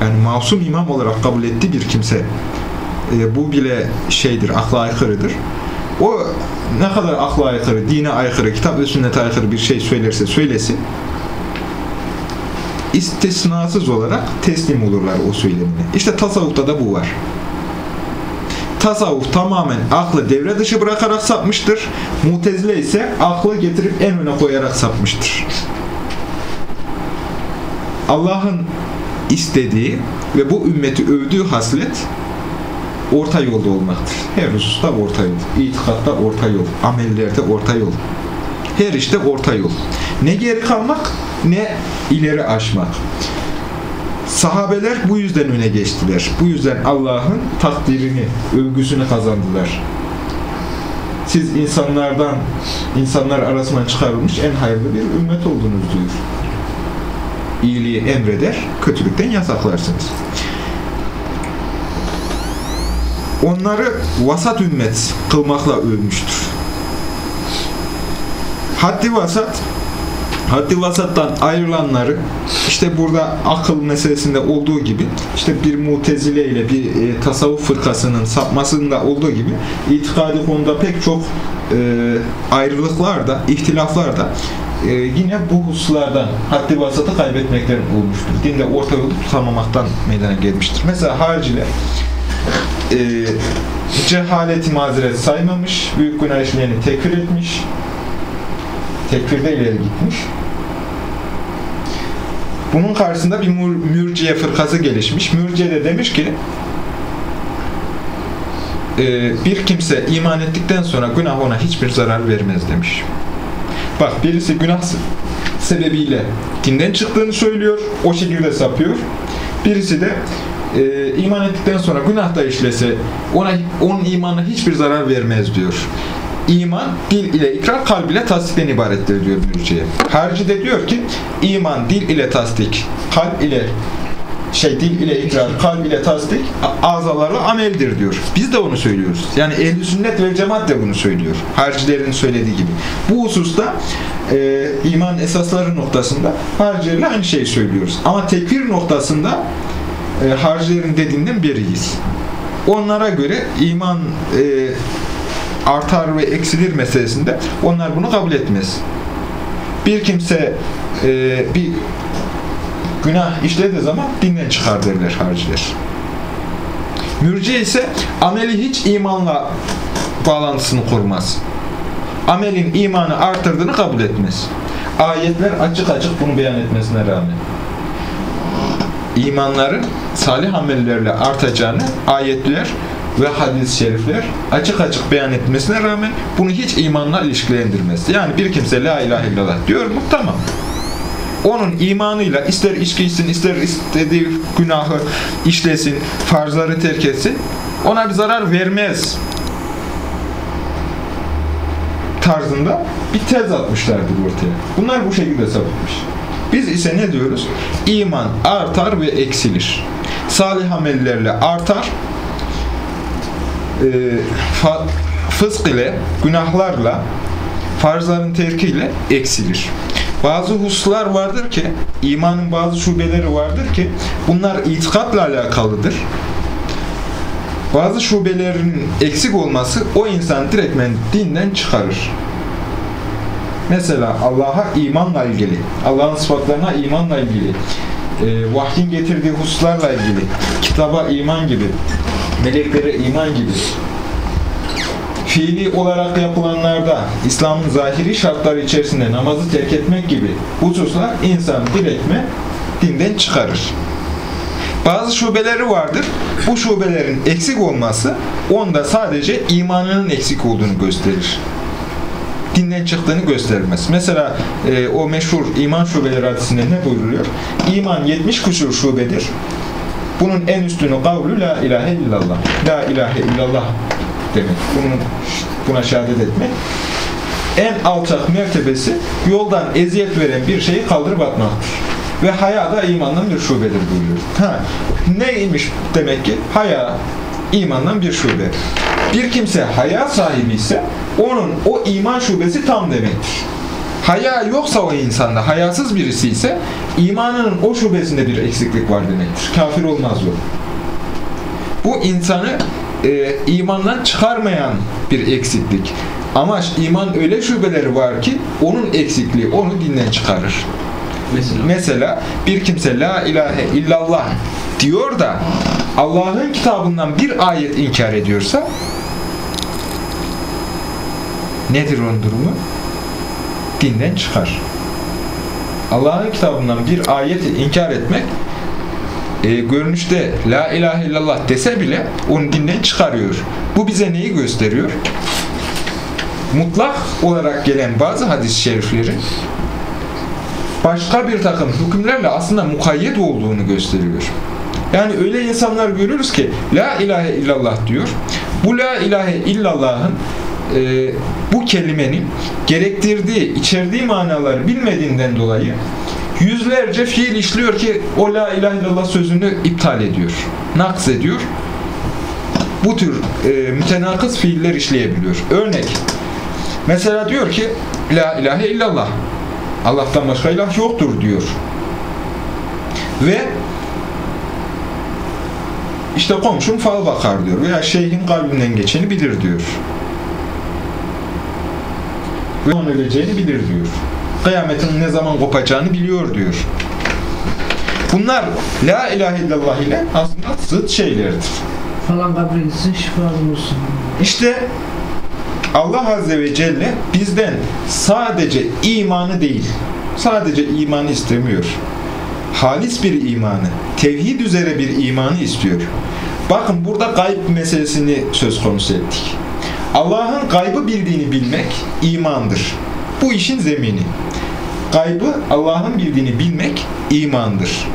yani masum imam olarak kabul ettiği bir kimse, e, bu bile şeydir, akla aykırıdır. O ne kadar akla aykırı, dine aykırı, kitap ve sünnete aykırı bir şey söylerse söylesin, istisnasız olarak teslim olurlar o söylemine. İşte tasavvufta da bu var tasavvuf tamamen aklı devre dışı bırakarak sapmıştır. Mutezile ise aklı getirip en öne koyarak sapmıştır. Allah'ın istediği ve bu ümmeti övdüğü haslet orta yolda olmaktır. Her hususta orta yol. İtikatta orta yol. Amellerde orta yol. Her işte orta yol. Ne geri kalmak ne ileri aşmak. Sahabeler bu yüzden öne geçtiler. Bu yüzden Allah'ın takdirini, övgüsünü kazandılar. Siz insanlardan, insanlar arasından çıkarılmış en hayırlı bir ümmet oldunuz diyor. İyiliği emreder, kötülükten yasaklarsınız. Onları vasat ümmet kılmakla övmüştür. Haddi vasat haddi vasattan ayrılanları işte burada akıl meselesinde olduğu gibi işte bir mutezile ile bir e, tasavvuf fırkasının sapmasında olduğu gibi itikadi konuda pek çok e, ayrılıklar da, ihtilaflar da e, yine bu hususlardan haddi vasatı kaybetmekten olmuştur. Dinde orta yolu tutamamaktan meydana gelmiştir. Mesela hariciler e, cehaleti mazeret saymamış, büyük günah işleyeni tekfir etmiş, tekfirde ileri gitmiş. Bunun karşısında bir mürciye fırkası gelişmiş. Mürciye de demiş ki e, bir kimse iman ettikten sonra günah ona hiçbir zarar vermez demiş. Bak birisi günah sebebiyle dinden çıktığını söylüyor, o şekilde sapıyor. Birisi de e, iman ettikten sonra günah da işlese ona onun imanına hiçbir zarar vermez diyor. İman dil ile ikrar, kalb ile tasdikten ibarettir diyor mürciye. Harici de diyor ki iman dil ile tasdik, kalp ile şey dil ile ikrar, kalb ile tasdik, azalarla ameldir diyor. Biz de onu söylüyoruz. Yani ehl sünnet ve cemaat de bunu söylüyor. Haricilerin söylediği gibi. Bu hususta e, iman esasları noktasında haricilerle aynı şeyi söylüyoruz. Ama tekfir noktasında e, haricilerin dediğinden beriyiz. Onlara göre iman e, artar ve eksilir meselesinde onlar bunu kabul etmez. Bir kimse e, bir günah işlediği zaman dinden çıkar derler hariciler. Mürciye ise ameli hiç imanla bağlantısını kurmaz. Amelin imanı artırdığını kabul etmez. Ayetler açık açık bunu beyan etmesine rağmen. İmanların salih amellerle artacağını ayetler ve hadis-i şerifler açık açık beyan etmesine rağmen bunu hiç imanla ilişkilendirmez. Yani bir kimse la ilahe illallah diyor mu? Tamam onun imanıyla ister içki içsin, ister istediği günahı işlesin, farzları terk etsin, ona bir zarar vermez tarzında bir tez atmışlardır ortaya. Bunlar bu şekilde sapıtmış. Biz ise ne diyoruz? İman artar ve eksilir. Salih amellerle artar, fısk ile, günahlarla, farzların terkiyle eksilir. Bazı hususlar vardır ki, imanın bazı şubeleri vardır ki, bunlar itikatla alakalıdır. Bazı şubelerin eksik olması o insan direktmen dinden çıkarır. Mesela Allah'a imanla ilgili, Allah'ın sıfatlarına imanla ilgili, e, vahyin getirdiği hususlarla ilgili, kitaba iman gibi, meleklere iman gibi, fiili olarak yapılanlarda İslam'ın zahiri şartları içerisinde namazı terk etmek gibi hususlar insan direktme dinden çıkarır. Bazı şubeleri vardır. Bu şubelerin eksik olması onda sadece imanının eksik olduğunu gösterir. Dinden çıktığını göstermez. Mesela e, o meşhur iman şubeleri hadisinde ne buyuruyor? İman 70 kusur şubedir. Bunun en üstünü kavlu la ilahe illallah. La ilahe illallah demek. Bunun, buna şehadet etmek. En alçak mertebesi yoldan eziyet veren bir şeyi kaldırıp atmaktır. Ve haya da imandan bir şubedir buyuruyor. Ha, neymiş demek ki? Haya imandan bir şube. Bir kimse haya sahibi ise onun o iman şubesi tam demektir. Haya yoksa o insanda, hayasız birisi ise imanının o şubesinde bir eksiklik var demektir. Kafir olmaz o. Bu insanı e, imandan çıkarmayan bir eksiklik. Ama iman öyle şubeleri var ki onun eksikliği onu dinden çıkarır. Mesela, Mesela bir kimse la ilahe illallah diyor da Allah'ın kitabından bir ayet inkar ediyorsa nedir onun durumu? Dinden çıkar. Allah'ın kitabından bir ayeti inkar etmek e, görünüşte la ilahe illallah dese bile onu dinden çıkarıyor. Bu bize neyi gösteriyor? Mutlak olarak gelen bazı hadis-i şeriflerin başka bir takım hükümlerle aslında mukayyet olduğunu gösteriyor. Yani öyle insanlar görüyoruz ki La ilahe illallah diyor. Bu La ilahe illallah'ın e, bu kelimenin gerektirdiği, içerdiği manaları bilmediğinden dolayı yüzlerce fiil işliyor ki o la ilahe illallah sözünü iptal ediyor. Naks ediyor. Bu tür e, mütenakız fiiller işleyebiliyor. Örnek. Mesela diyor ki la ilahe illallah. Allah'tan başka ilah yoktur diyor. Ve işte komşum fal bakar diyor veya şeyhin kalbinden geçeni bilir diyor. Ve onun öleceğini bilir diyor kıyametin ne zaman kopacağını biliyor diyor. Bunlar la ilahe illallah ile aslında zıt şeylerdir. falan kabre gitsin şifa bulursun. İşte Allah Azze ve Celle bizden sadece imanı değil, sadece imanı istemiyor. Halis bir imanı, tevhid üzere bir imanı istiyor. Bakın burada gayb meselesini söz konusu ettik. Allah'ın gaybı bildiğini bilmek imandır. Bu işin zemini. Gaybı Allah'ın bildiğini bilmek imandır.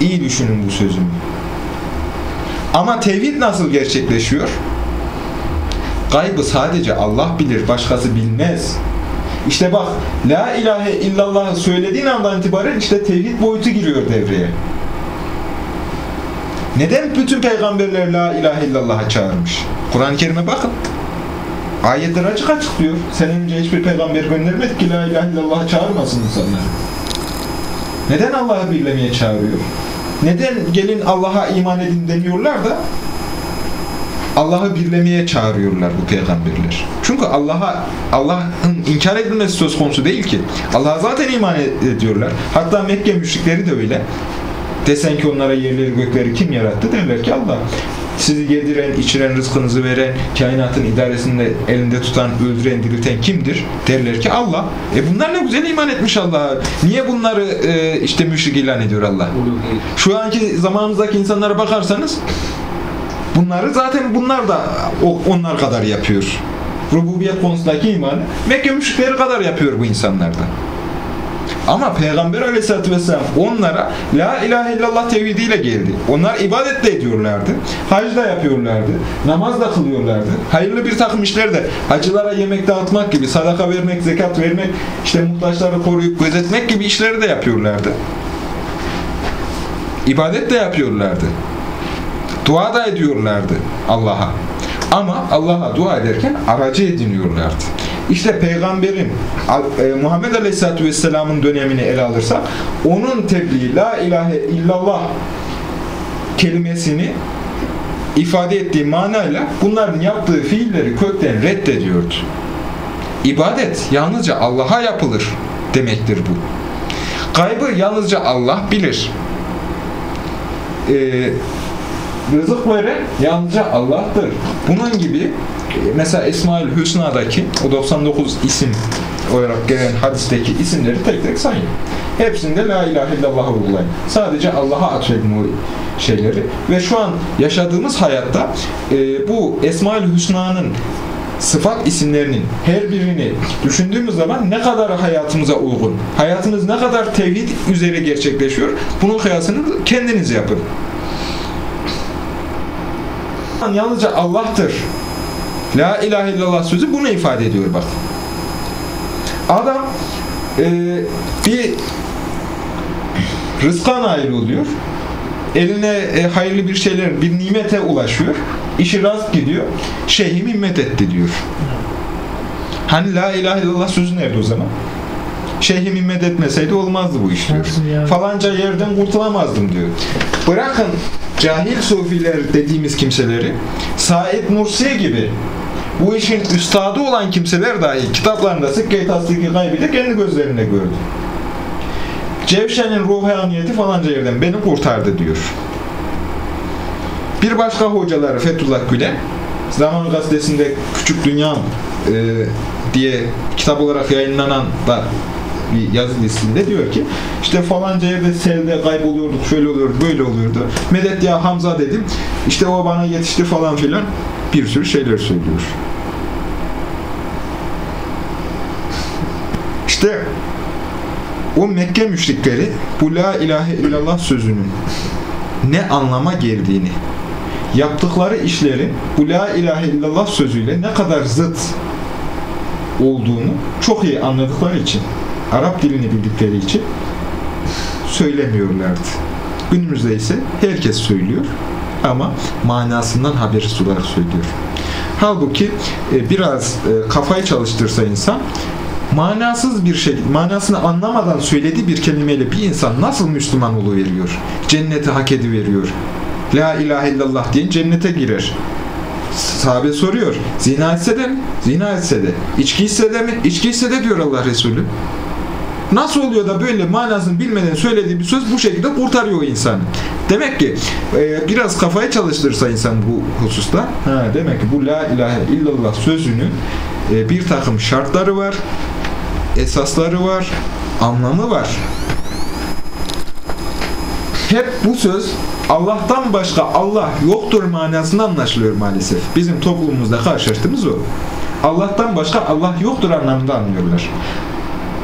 İyi düşünün bu sözümü. Ama tevhid nasıl gerçekleşiyor? Gaybı sadece Allah bilir, başkası bilmez. İşte bak, La ilahe illallah söylediğin andan itibaren işte tevhid boyutu giriyor devreye. Neden bütün peygamberler La ilahe illallah'a çağırmış? Kur'an-ı Kerim'e bakın. Ayetler açık açık diyor. Sen önce hiçbir peygamber göndermedik ki La ilahe illallah'a çağırmasın insanları. Neden Allah'ı birlemeye çağırıyor? Neden gelin Allah'a iman edin demiyorlar da Allah'ı birlemeye çağırıyorlar bu peygamberler. Çünkü Allah'a Allah'ın inkar edilmesi söz konusu değil ki. Allah'a zaten iman ediyorlar. Hatta Mekke müşrikleri de öyle. Desen ki onlara yerleri gökleri kim yarattı derler ki Allah. Sizi yediren, içiren, rızkınızı veren, kainatın idaresinde elinde tutan, öldüren, dirilten kimdir? Derler ki Allah. E bunlar ne güzel iman etmiş Allah'a. Niye bunları e, işte müşrik ilan ediyor Allah? Şu anki zamanımızdaki insanlara bakarsanız bunları zaten bunlar da onlar kadar yapıyor. Rububiyet konusundaki imanı Mekke müşrikleri kadar yapıyor bu insanlarda. Ama Peygamber aleyhissalatü vesselam onlara La ilahe illallah tevhidiyle geldi. Onlar ibadet de ediyorlardı. Hac da yapıyorlardı. Namaz da kılıyorlardı. Hayırlı bir takım işler de hacılara yemek dağıtmak gibi, sadaka vermek, zekat vermek, işte muhtaçları koruyup gözetmek gibi işleri de yapıyorlardı. İbadet de yapıyorlardı. Dua da ediyorlardı Allah'a. Ama Allah'a dua ederken aracı ediniyorlardı. İşte peygamberin e, Muhammed Aleyhisselatü Vesselam'ın dönemini ele alırsak onun tebliği La ilahe illallah kelimesini ifade ettiği manayla bunların yaptığı fiilleri kökten reddediyordu. İbadet yalnızca Allah'a yapılır demektir bu. Kaybı yalnızca Allah bilir. Ee, rızık veren yalnızca Allah'tır. Bunun gibi mesela Esma-ül Hüsna'daki o 99 isim olarak gelen hadisteki isimleri tek tek sayın. Hepsinde La ilahe illallah uygulayın. Sadece Allah'a atfedin o şeyleri. Ve şu an yaşadığımız hayatta e, bu Esma-ül Hüsna'nın sıfat isimlerinin her birini düşündüğümüz zaman ne kadar hayatımıza uygun, hayatımız ne kadar tevhid üzere gerçekleşiyor, bunun kıyasını kendiniz yapın. Yalnızca Allah'tır. La ilahe illallah sözü bunu ifade ediyor bak. Adam e, bir rızka nail oluyor. Eline e, hayırlı bir şeyler, bir nimete ulaşıyor. İşi rast gidiyor. Şeyhim himmet etti diyor. Hani la ilahe illallah sözü nerede o zaman? Şeyhim himmet etmeseydi olmazdı bu iş diyor. Falanca yerden kurtulamazdım diyor. Bırakın cahil sufiler dediğimiz kimseleri Said Nursi gibi bu işin üstadı olan kimseler dahi kitaplarında sıkke tasdiki kaybıyla kendi gözlerine gördü. Cevşen'in ruhaniyeti falanca yerden beni kurtardı diyor. Bir başka hocaları Fethullah Gülen Zaman Gazetesi'nde Küçük Dünya e, diye kitap olarak yayınlanan da bir yazı listinde diyor ki işte falanca yerde selde kayboluyorduk, şöyle oluyordu, böyle oluyordu. Medet ya Hamza dedim. İşte o bana yetişti falan filan. Bir sürü şeyler söylüyor. İşte o Mekke müşrikleri bu la ilahe illallah sözünün ne anlama geldiğini, yaptıkları işlerin bu la ilahe illallah sözüyle ne kadar zıt olduğunu çok iyi anladıkları için, Arap dilini bildikleri için söylemiyorlardı. Günümüzde ise herkes söylüyor ama manasından habersiz olarak söylüyor. Halbuki e, biraz e, kafayı çalıştırsa insan manasız bir şey, manasını anlamadan söylediği bir kelimeyle bir insan nasıl Müslüman veriyor? Cenneti hak ediveriyor. La ilahe illallah diye cennete girer. Sahabe soruyor. Zina etse de mi? Zina etse de. İçki etse de mi? İçki etse de diyor Allah Resulü. Nasıl oluyor da böyle manasını bilmeden söylediği bir söz bu şekilde kurtarıyor insanı. Demek ki e, biraz kafayı çalıştırsa insan bu hususta, ha, demek ki bu la ilahe illallah sözünün e, bir takım şartları var, esasları var, anlamı var. Hep bu söz Allah'tan başka Allah yoktur manasında anlaşılıyor maalesef. Bizim toplumumuzda karşılaştığımız o. Allah'tan başka Allah yoktur anlamında anlıyorlar.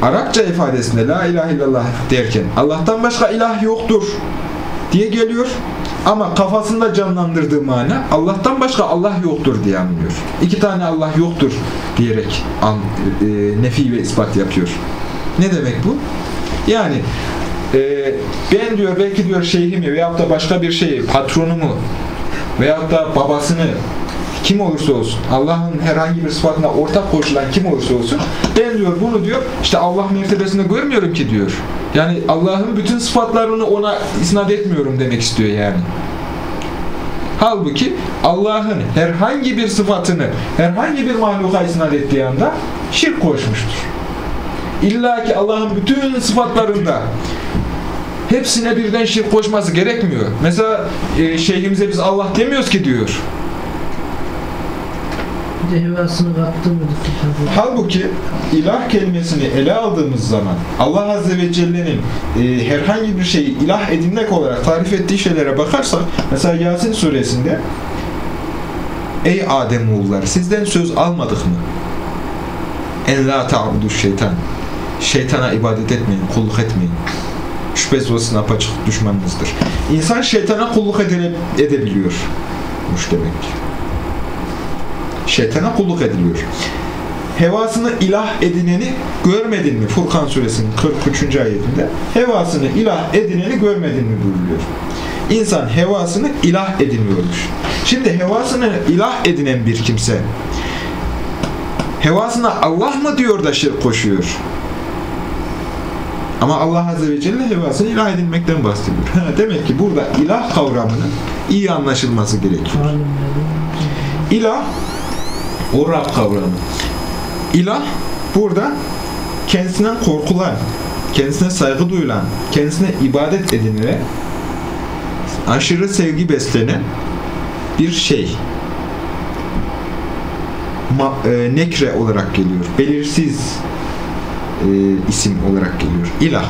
Arapça ifadesinde la ilahe illallah derken Allah'tan başka ilah yoktur diye geliyor. Ama kafasında canlandırdığı mana Allah'tan başka Allah yoktur diye anlıyor. İki tane Allah yoktur diyerek an, e, nefi ve ispat yapıyor. Ne demek bu? Yani e, ben diyor belki diyor şeyhimi veyahut da başka bir şeyi, patronumu veyahut da babasını kim olursa olsun, Allah'ın herhangi bir sıfatına ortak koşulan kim olursa olsun, ben diyor bunu diyor, işte Allah mertebesinde görmüyorum ki diyor. Yani Allah'ın bütün sıfatlarını ona isnat etmiyorum demek istiyor yani. Halbuki Allah'ın herhangi bir sıfatını herhangi bir mahluka isnat ettiği anda şirk koşmuştur. İlla ki Allah'ın bütün sıfatlarında hepsine birden şirk koşması gerekmiyor. Mesela e, şeyhimize biz Allah demiyoruz ki diyor. Bir de hevasını? Halbuki ilah kelimesini ele aldığımız zaman Allah Azze ve Celle'nin e, herhangi bir şeyi ilah edinmek olarak tarif ettiği şeylere bakarsak mesela Yasin suresinde Ey Adem oğulları sizden söz almadık mı? En la ta'budu şeytan Şeytana ibadet etmeyin, kulluk etmeyin. Şüphesiz o sizin apaçık düşmanınızdır. İnsan şeytana kulluk edile, edebiliyor. Muş demek şeytana kulluk ediliyor. Hevasını ilah edineni görmedin mi? Furkan suresinin 43. ayetinde hevasını ilah edineni görmedin mi buyuruyor. İnsan hevasını ilah ediniyormuş. Şimdi hevasını ilah edinen bir kimse hevasına Allah mı diyor da şirk koşuyor? Ama Allah Azze ve Celle hevasını ilah edinmekten bahsediyor. Demek ki burada ilah kavramının iyi anlaşılması gerekiyor. İlah o Rab kavramı. İlah burada kendisinden korkulan, kendisine saygı duyulan, kendisine ibadet edinilen, aşırı sevgi beslenen bir şey. Ma, e, nekre olarak geliyor. Belirsiz e, isim olarak geliyor. İlah.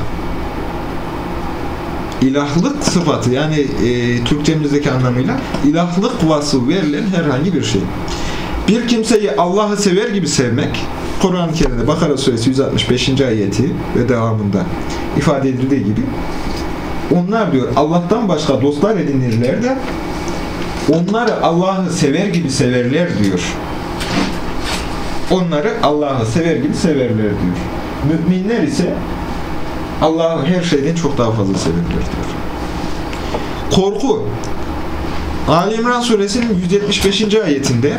İlahlık sıfatı yani e, Türkçemizdeki anlamıyla ilahlık vasfı verilen herhangi bir şey. Bir kimseyi Allah'ı sever gibi sevmek, Kur'an-ı Kerim'de Bakara Suresi 165. ayeti ve devamında ifade edildiği gibi onlar diyor Allah'tan başka dostlar edinirler de onları Allah'ı sever gibi severler diyor. Onları Allah'ı sever gibi severler diyor. Müminler ise Allah'ı her şeyden çok daha fazla severler diyor. Korku Ali İmran suresinin 175. ayetinde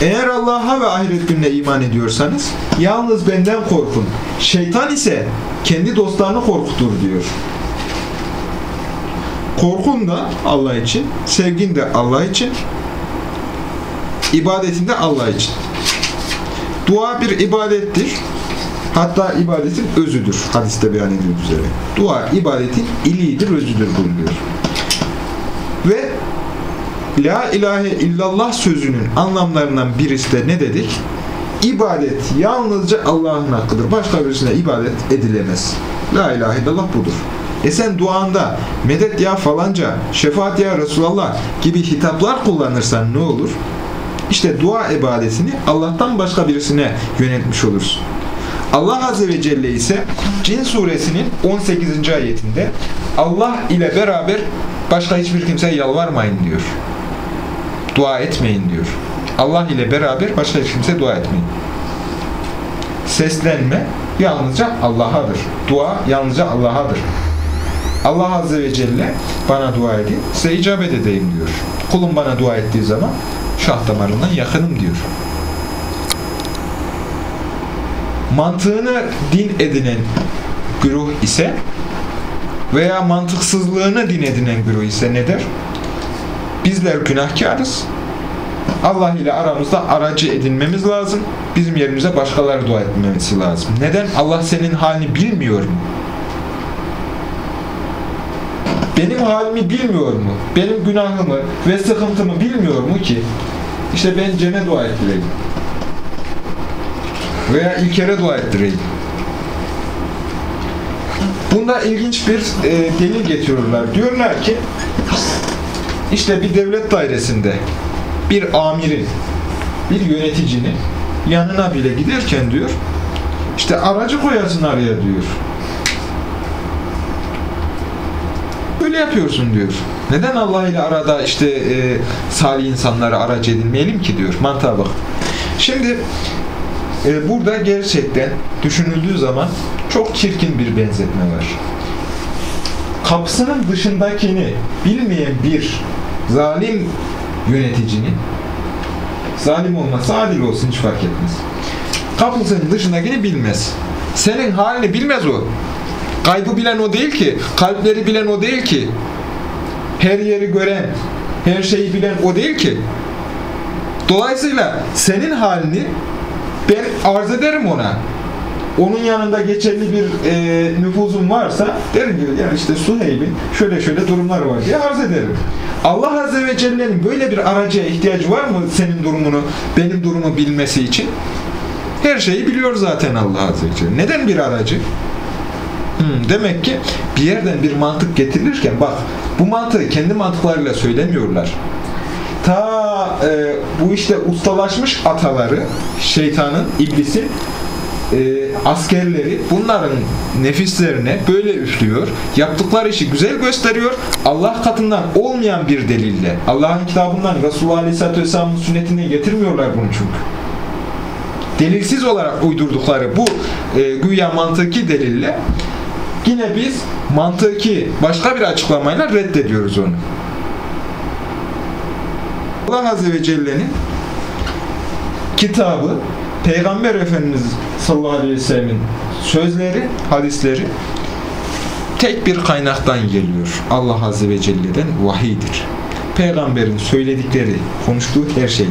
eğer Allah'a ve ahiret gününe iman ediyorsanız yalnız benden korkun. Şeytan ise kendi dostlarını korkutur diyor. Korkun da Allah için, sevgin de Allah için, ibadetin de Allah için. Dua bir ibadettir. Hatta ibadetin özüdür. Hadiste beyan edildiği üzere. Dua ibadetin iliğidir, özüdür bulunuyor. Ve La ilahe illallah sözünün anlamlarından birisi de ne dedik? İbadet yalnızca Allah'ın hakkıdır. Başka birisine ibadet edilemez. La ilahe illallah budur. E sen duanda medet ya falanca, şefaat ya Resulallah gibi hitaplar kullanırsan ne olur? İşte dua ibadetini Allah'tan başka birisine yöneltmiş olursun. Allah Azze ve Celle ise Cin suresinin 18. ayetinde Allah ile beraber başka hiçbir kimseye yalvarmayın diyor dua etmeyin diyor. Allah ile beraber başka kimse dua etmeyin. Seslenme yalnızca Allah'adır. Dua yalnızca Allah'adır. Allah Azze ve Celle bana dua edin, size icabet edeyim diyor. Kulum bana dua ettiği zaman şah damarından yakınım diyor. Mantığını din edinen güruh ise veya mantıksızlığını din edinen güruh ise nedir? Bizler günahkarız. Allah ile aramızda aracı edinmemiz lazım. Bizim yerimize başkaları dua etmemesi lazım. Neden? Allah senin halini bilmiyor mu? Benim halimi bilmiyor mu? Benim günahımı ve sıkıntımı bilmiyor mu ki? İşte ben Cem'e dua ettireyim. Veya İlker'e dua ettireyim. Bunda ilginç bir e, delil getiriyorlar. Diyorlar ki işte bir devlet dairesinde bir amirin, bir yöneticinin yanına bile giderken diyor işte aracı koyasın araya diyor. Böyle yapıyorsun diyor. Neden Allah ile arada işte e, salih insanları aracı edinmeyelim ki diyor. Mantığa bak. Şimdi e, burada gerçekten düşünüldüğü zaman çok çirkin bir benzetme var. Kapısının dışındakini bilmeyen bir zalim yöneticinin zalim olmasa adil olsun hiç fark etmez. Kapısının dışındakini bilmez. Senin halini bilmez o. Kaybı bilen o değil ki. Kalpleri bilen o değil ki. Her yeri gören, her şeyi bilen o değil ki. Dolayısıyla senin halini ben arz ederim ona. Onun yanında geçerli bir e, nüfuzum varsa derim ki yani işte Suheyb'in şöyle şöyle durumları var diye arz ederim. Allah Azze ve Celle'nin böyle bir aracıya ihtiyacı var mı senin durumunu, benim durumu bilmesi için? Her şeyi biliyor zaten Allah Azze ve Celle. Neden bir aracı? Hmm, demek ki bir yerden bir mantık getirilirken bak bu mantığı kendi mantıklarıyla söylemiyorlar. Ta e, bu işte ustalaşmış ataları şeytanın, iblisin e, askerleri bunların nefislerine böyle üflüyor. Yaptıkları işi güzel gösteriyor. Allah katından olmayan bir delille. Allah'ın kitabından Resulullah Aleyhisselatü Vesselam'ın sünnetine getirmiyorlar bunu çünkü. Delilsiz olarak uydurdukları bu e, güya mantıki delille yine biz mantıki başka bir açıklamayla reddediyoruz onu. Allah Azze ve Celle'nin kitabı Peygamber Efendimiz sallallahu aleyhi ve sellemin sözleri, hadisleri tek bir kaynaktan geliyor. Allah Azze ve Celle'den vahidir. Peygamberin söyledikleri, konuştuğu her şey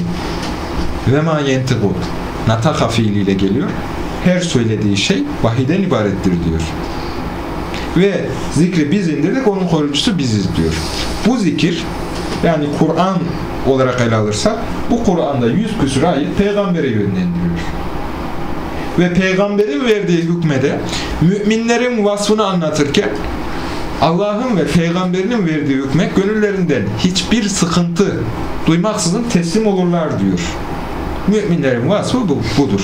ve ma yentiku nataka fiiliyle geliyor. Her söylediği şey vahiden ibarettir diyor. Ve zikri biz indirdik, onun koruyucusu biziz diyor. Bu zikir yani Kur'an olarak ele alırsak bu Kur'an'da yüz küsur ayet peygambere yönlendiriyor. Ve peygamberin verdiği hükmede müminlerin vasfını anlatırken Allah'ın ve peygamberinin verdiği hükme gönüllerinden hiçbir sıkıntı duymaksızın teslim olurlar diyor. Müminlerin vasfı bu, budur.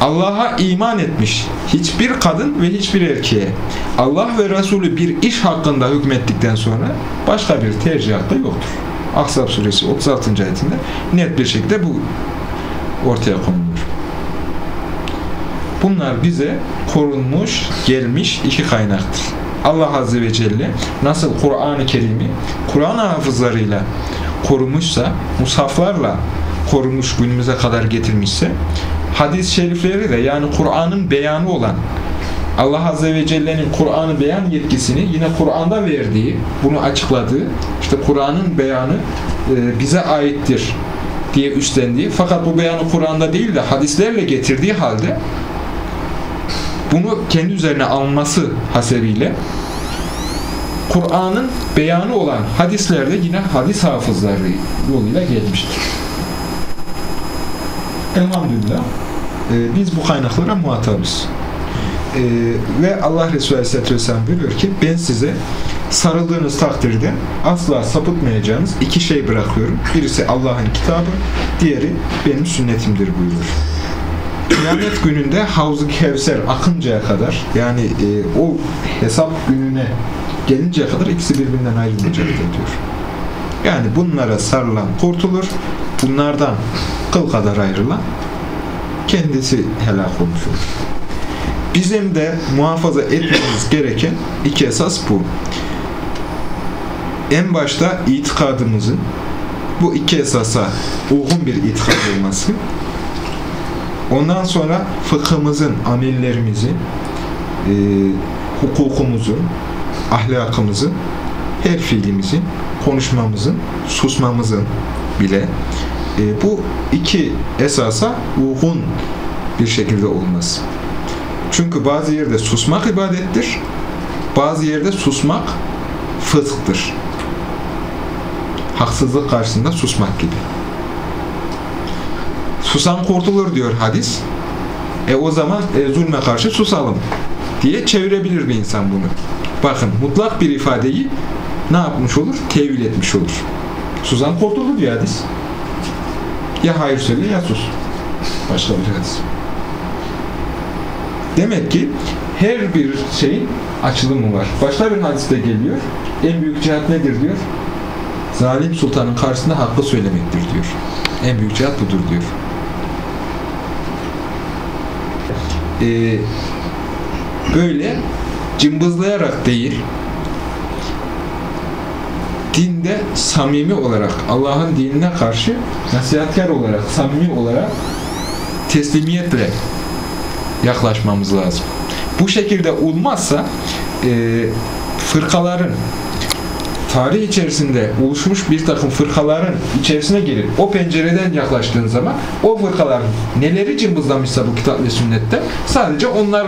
Allah'a iman etmiş hiçbir kadın ve hiçbir erkeğe Allah ve Resulü bir iş hakkında hükmettikten sonra başka bir tercihatta yoktur. Ahzab suresi 36. ayetinde net bir şekilde bu ortaya konuluyor. Bunlar bize korunmuş, gelmiş iki kaynaktır. Allah Azze ve Celle nasıl Kur'an-ı Kerim'i Kur'an hafızlarıyla korumuşsa, mushaflarla korumuş günümüze kadar getirmişse hadis-i şerifleri de yani Kur'an'ın beyanı olan Allah Azze ve Celle'nin Kur'an'ı beyan yetkisini yine Kur'an'da verdiği, bunu açıkladığı, işte Kur'an'ın beyanı e, bize aittir diye üstlendiği, fakat bu beyanı Kur'an'da değil de hadislerle getirdiği halde bunu kendi üzerine alması hasebiyle Kur'an'ın beyanı olan hadislerde yine hadis hafızları yoluyla gelmiştir. Elhamdülillah e, biz bu kaynaklara muhatabız. E, ve Allah Resulü Aleyhisselatü Vesselam buyuruyor ki ben size sarıldığınız takdirde asla sapıtmayacağınız iki şey bırakıyorum. Birisi Allah'ın kitabı, diğeri benim sünnetimdir buyuruyor. Kıyamet gününde Havz-ı Kevser akıncaya kadar yani e, o hesap gününe gelinceye kadar ikisi birbirinden ayrılmayacaktır diyor. Yani bunlara sarılan kurtulur, bunlardan kıl kadar ayrılan kendisi helak olmuş olur. Bizim de muhafaza etmemiz gereken iki esas bu. En başta itikadımızın bu iki esasa uygun bir itikad olması. Ondan sonra fıkhımızın, amellerimizin, e, hukukumuzun, ahlakımızın her fiilimizin, konuşmamızın, susmamızın bile e, bu iki esasa uygun bir şekilde olmaz. Çünkü bazı yerde susmak ibadettir, bazı yerde susmak fısktır. Haksızlık karşısında susmak gibi. Susan kurtulur diyor hadis. E o zaman e, zulme karşı susalım diye çevirebilir bir insan bunu. Bakın mutlak bir ifadeyi ne yapmış olur? Tevil etmiş olur. Susan kurtulur diyor hadis. Ya hayır söyle ya sus. Başka bir hadis. Demek ki her bir şeyin açılımı var. Başka bir hadiste geliyor. En büyük cihat nedir diyor. Zalim sultanın karşısında hakkı söylemektir diyor. En büyük cihat budur diyor. Ee, böyle cımbızlayarak değil, dinde samimi olarak, Allah'ın dinine karşı nasihatkar olarak, samimi olarak teslimiyetle yaklaşmamız lazım. Bu şekilde olmazsa e, fırkaların tarih içerisinde oluşmuş bir takım fırkaların içerisine girip o pencereden yaklaştığın zaman o fırkaların neleri cımbızlamışsa bu kitap ve sünnette sadece onlar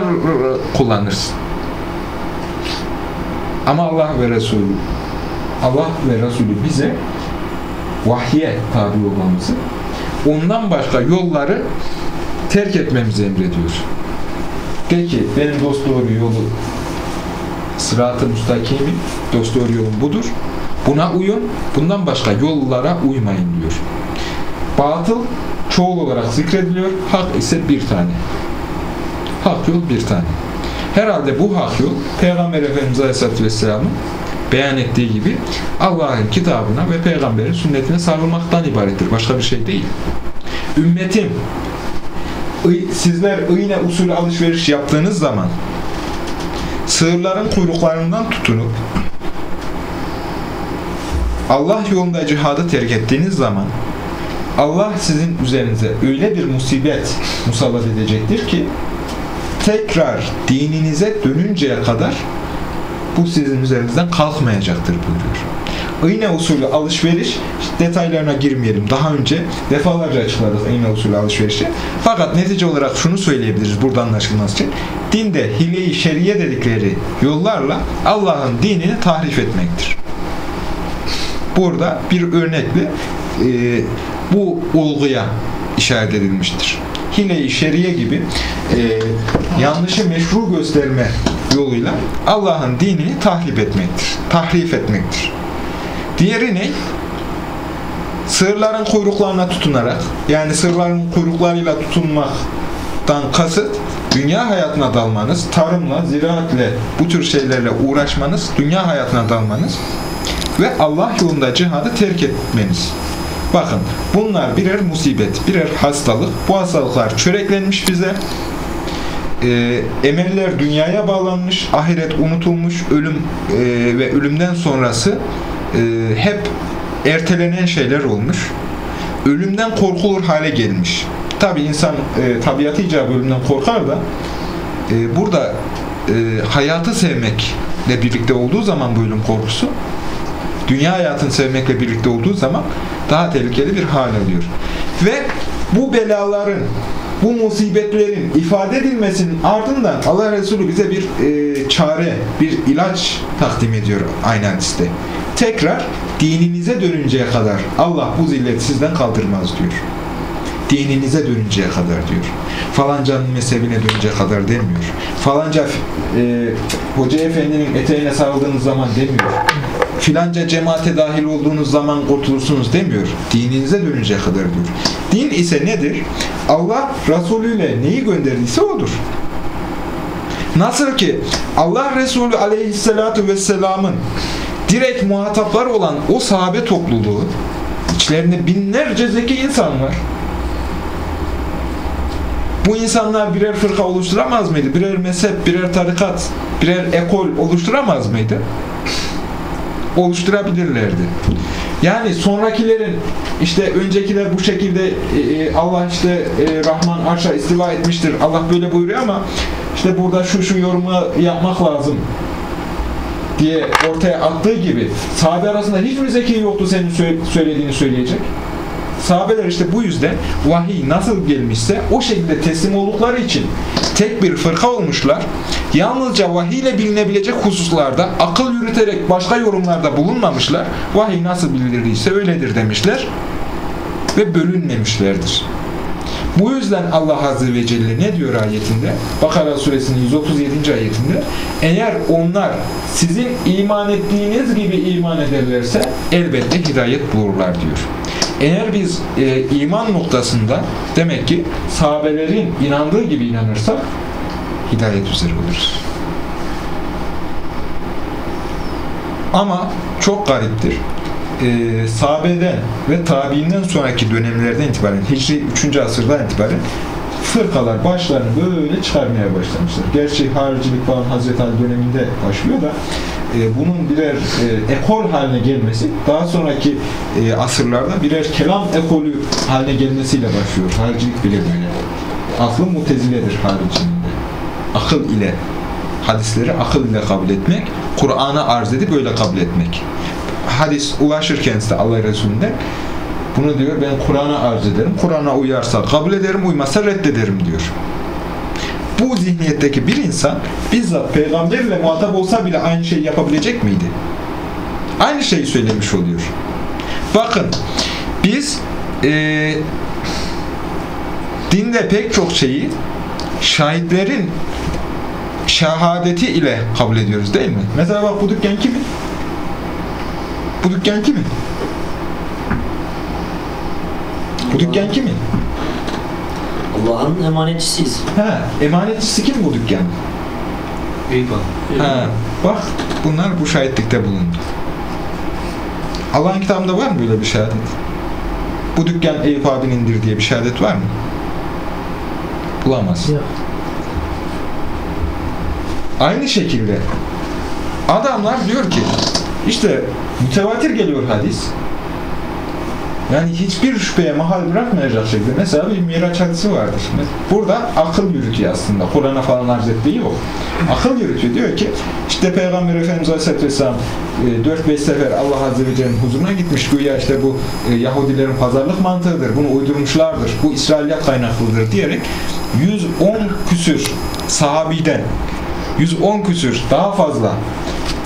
kullanırsın. Ama Allah ve Resulü Allah ve Resulü bize vahye tabi olmamızı ondan başka yolları terk etmemizi emrediyor. De benim dost doğru yolu sırat-ı müstakimi dost yolum budur. Buna uyun. Bundan başka yollara uymayın diyor. Batıl çoğul olarak zikrediliyor. Hak ise bir tane. Hak yol bir tane. Herhalde bu hak yol Peygamber Efendimiz Aleyhisselatü Vesselam'ın beyan ettiği gibi Allah'ın kitabına ve peygamberin sünnetine sarılmaktan ibarettir. Başka bir şey değil. Ümmetim sizler iğne usulü alışveriş yaptığınız zaman sığırların kuyruklarından tutunup Allah yolunda cihadı terk ettiğiniz zaman Allah sizin üzerinize öyle bir musibet musallat edecektir ki tekrar dininize dönünceye kadar bu sizin üzerinizden kalkmayacaktır buyuruyor. İğne usulü alışveriş, detaylarına girmeyelim. Daha önce defalarca açıkladık iğne usulü alışverişi. Fakat netice olarak şunu söyleyebiliriz burada anlaşılması için. Dinde hile-i şeriye dedikleri yollarla Allah'ın dinini tahrif etmektir. Burada bir örnekle e, bu olguya işaret edilmiştir. Hile-i şeriye gibi e, yanlışı meşru gösterme yoluyla Allah'ın dinini tahrip etmektir. Tahrif etmektir. Diğeri ne? Sığırların kuyruklarına tutunarak, yani sığırların kuyruklarıyla tutunmaktan kasıt, dünya hayatına dalmanız, tarımla, ziraatle, bu tür şeylerle uğraşmanız, dünya hayatına dalmanız ve Allah yolunda cihadı terk etmeniz. Bakın bunlar birer musibet, birer hastalık. Bu hastalıklar çöreklenmiş bize. E, emeller dünyaya bağlanmış, ahiret unutulmuş, ölüm e, ve ölümden sonrası e, hep ertelenen şeyler olmuş. Ölümden korkulur hale gelmiş. Tabi insan e, tabiatı icabı ölümden korkar da e, burada e, hayatı sevmekle birlikte olduğu zaman bu ölüm korkusu dünya hayatını sevmekle birlikte olduğu zaman daha tehlikeli bir hal alıyor. Ve bu belaların, bu musibetlerin ifade edilmesinin ardından Allah Resulü bize bir e, çare, bir ilaç takdim ediyor aynı hadiste. Tekrar dininize dönünceye kadar Allah bu zilleti sizden kaldırmaz diyor. Dininize dönünceye kadar diyor. Falancanın mezhebine dönünceye kadar demiyor. Falanca e, hoca efendinin eteğine sarıldığınız zaman demiyor filanca cemaate dahil olduğunuz zaman kurtulursunuz demiyor. Dininize dönünceye kadar diyor. Din ise nedir? Allah Resulü ile neyi gönderdiyse odur. Nasıl ki Allah Resulü aleyhissalatu vesselamın direkt muhataplar olan o sahabe topluluğu içlerinde binlerce zeki insan var. Bu insanlar birer fırka oluşturamaz mıydı? Birer mezhep, birer tarikat, birer ekol oluşturamaz mıydı? Oluşturabilirlerdi. Yani sonrakilerin işte öncekiler bu şekilde e, Allah işte e, Rahman arşa istiva etmiştir. Allah böyle buyuruyor ama işte burada şu şu yorumu yapmak lazım diye ortaya attığı gibi sahabe arasında hiç mi zeki yoktu senin söylediğini söyleyecek? Sahabeler işte bu yüzden vahiy nasıl gelmişse o şekilde teslim oldukları için tek bir fırka olmuşlar. Yalnızca vahiy ile bilinebilecek hususlarda akıl yürüterek başka yorumlarda bulunmamışlar. Vahiy nasıl bildirdiyse öyledir demişler ve bölünmemişlerdir. Bu yüzden Allah Azze ve Celle ne diyor ayetinde? Bakara suresinin 137. ayetinde eğer onlar sizin iman ettiğiniz gibi iman ederlerse elbette hidayet bulurlar diyor. Eğer biz e, iman noktasında demek ki sahabelerin inandığı gibi inanırsak hidayet üzere oluruz. Ama çok gariptir. E, sahabeden ve tabiinden sonraki dönemlerden itibaren, Hicri 3. asırdan itibaren fırkalar başlarını böyle çıkarmaya başlamışlar. Gerçi haricilik falan Hazreti Ali döneminde başlıyor da e, bunun birer e, ekol haline gelmesi daha sonraki e, asırlarda birer kelam ekolü haline gelmesiyle başlıyor. Haricilik bile böyle. Aklı muteziledir haricinde. Akıl ile hadisleri akıl ile kabul etmek, Kur'an'a arz edip böyle kabul etmek. Hadis ulaşırken size Allah Resulü'nden bunu diyor ben Kur'an'a arz ederim. Kur'an'a uyarsa kabul ederim, uymazsa reddederim diyor. Bu zihniyetteki bir insan bizzat peygamberle muhatap olsa bile aynı şeyi yapabilecek miydi? Aynı şeyi söylemiş oluyor. Bakın biz e, dinde pek çok şeyi şahitlerin şehadeti ile kabul ediyoruz değil mi? Mesela bak bu dükkan kimin? Bu dükkan kimin? Bu dükkan kimin? Allah'ın emanetçisiyiz. He, emanetçisi kim bu dükkan? Eyvallah. He, bak bunlar bu şahitlikte bulundu. Allah'ın kitabında var mı böyle bir şehadet? Bu dükkan Eyüp abinindir diye bir şehadet var mı? Bulamaz. Yok. Aynı şekilde adamlar diyor ki işte mütevatir geliyor hadis. Yani hiçbir şüpheye mahal bırakmayacak şekilde. Mesela bir miraç hadisi vardır. Burada akıl yürütüyor aslında. Kur'an'a falan arz ettiği yok. Akıl yürütüyor. Diyor ki işte Peygamber Efendimiz Aleyhisselatü Vesselam 4-5 e, sefer Allah Azze ve Celle'nin huzuruna gitmiş. Güya işte bu e, Yahudilerin pazarlık mantığıdır. Bunu uydurmuşlardır. Bu İsrailiyat kaynaklıdır diyerek 110 küsür sahabiden 110 küsür daha fazla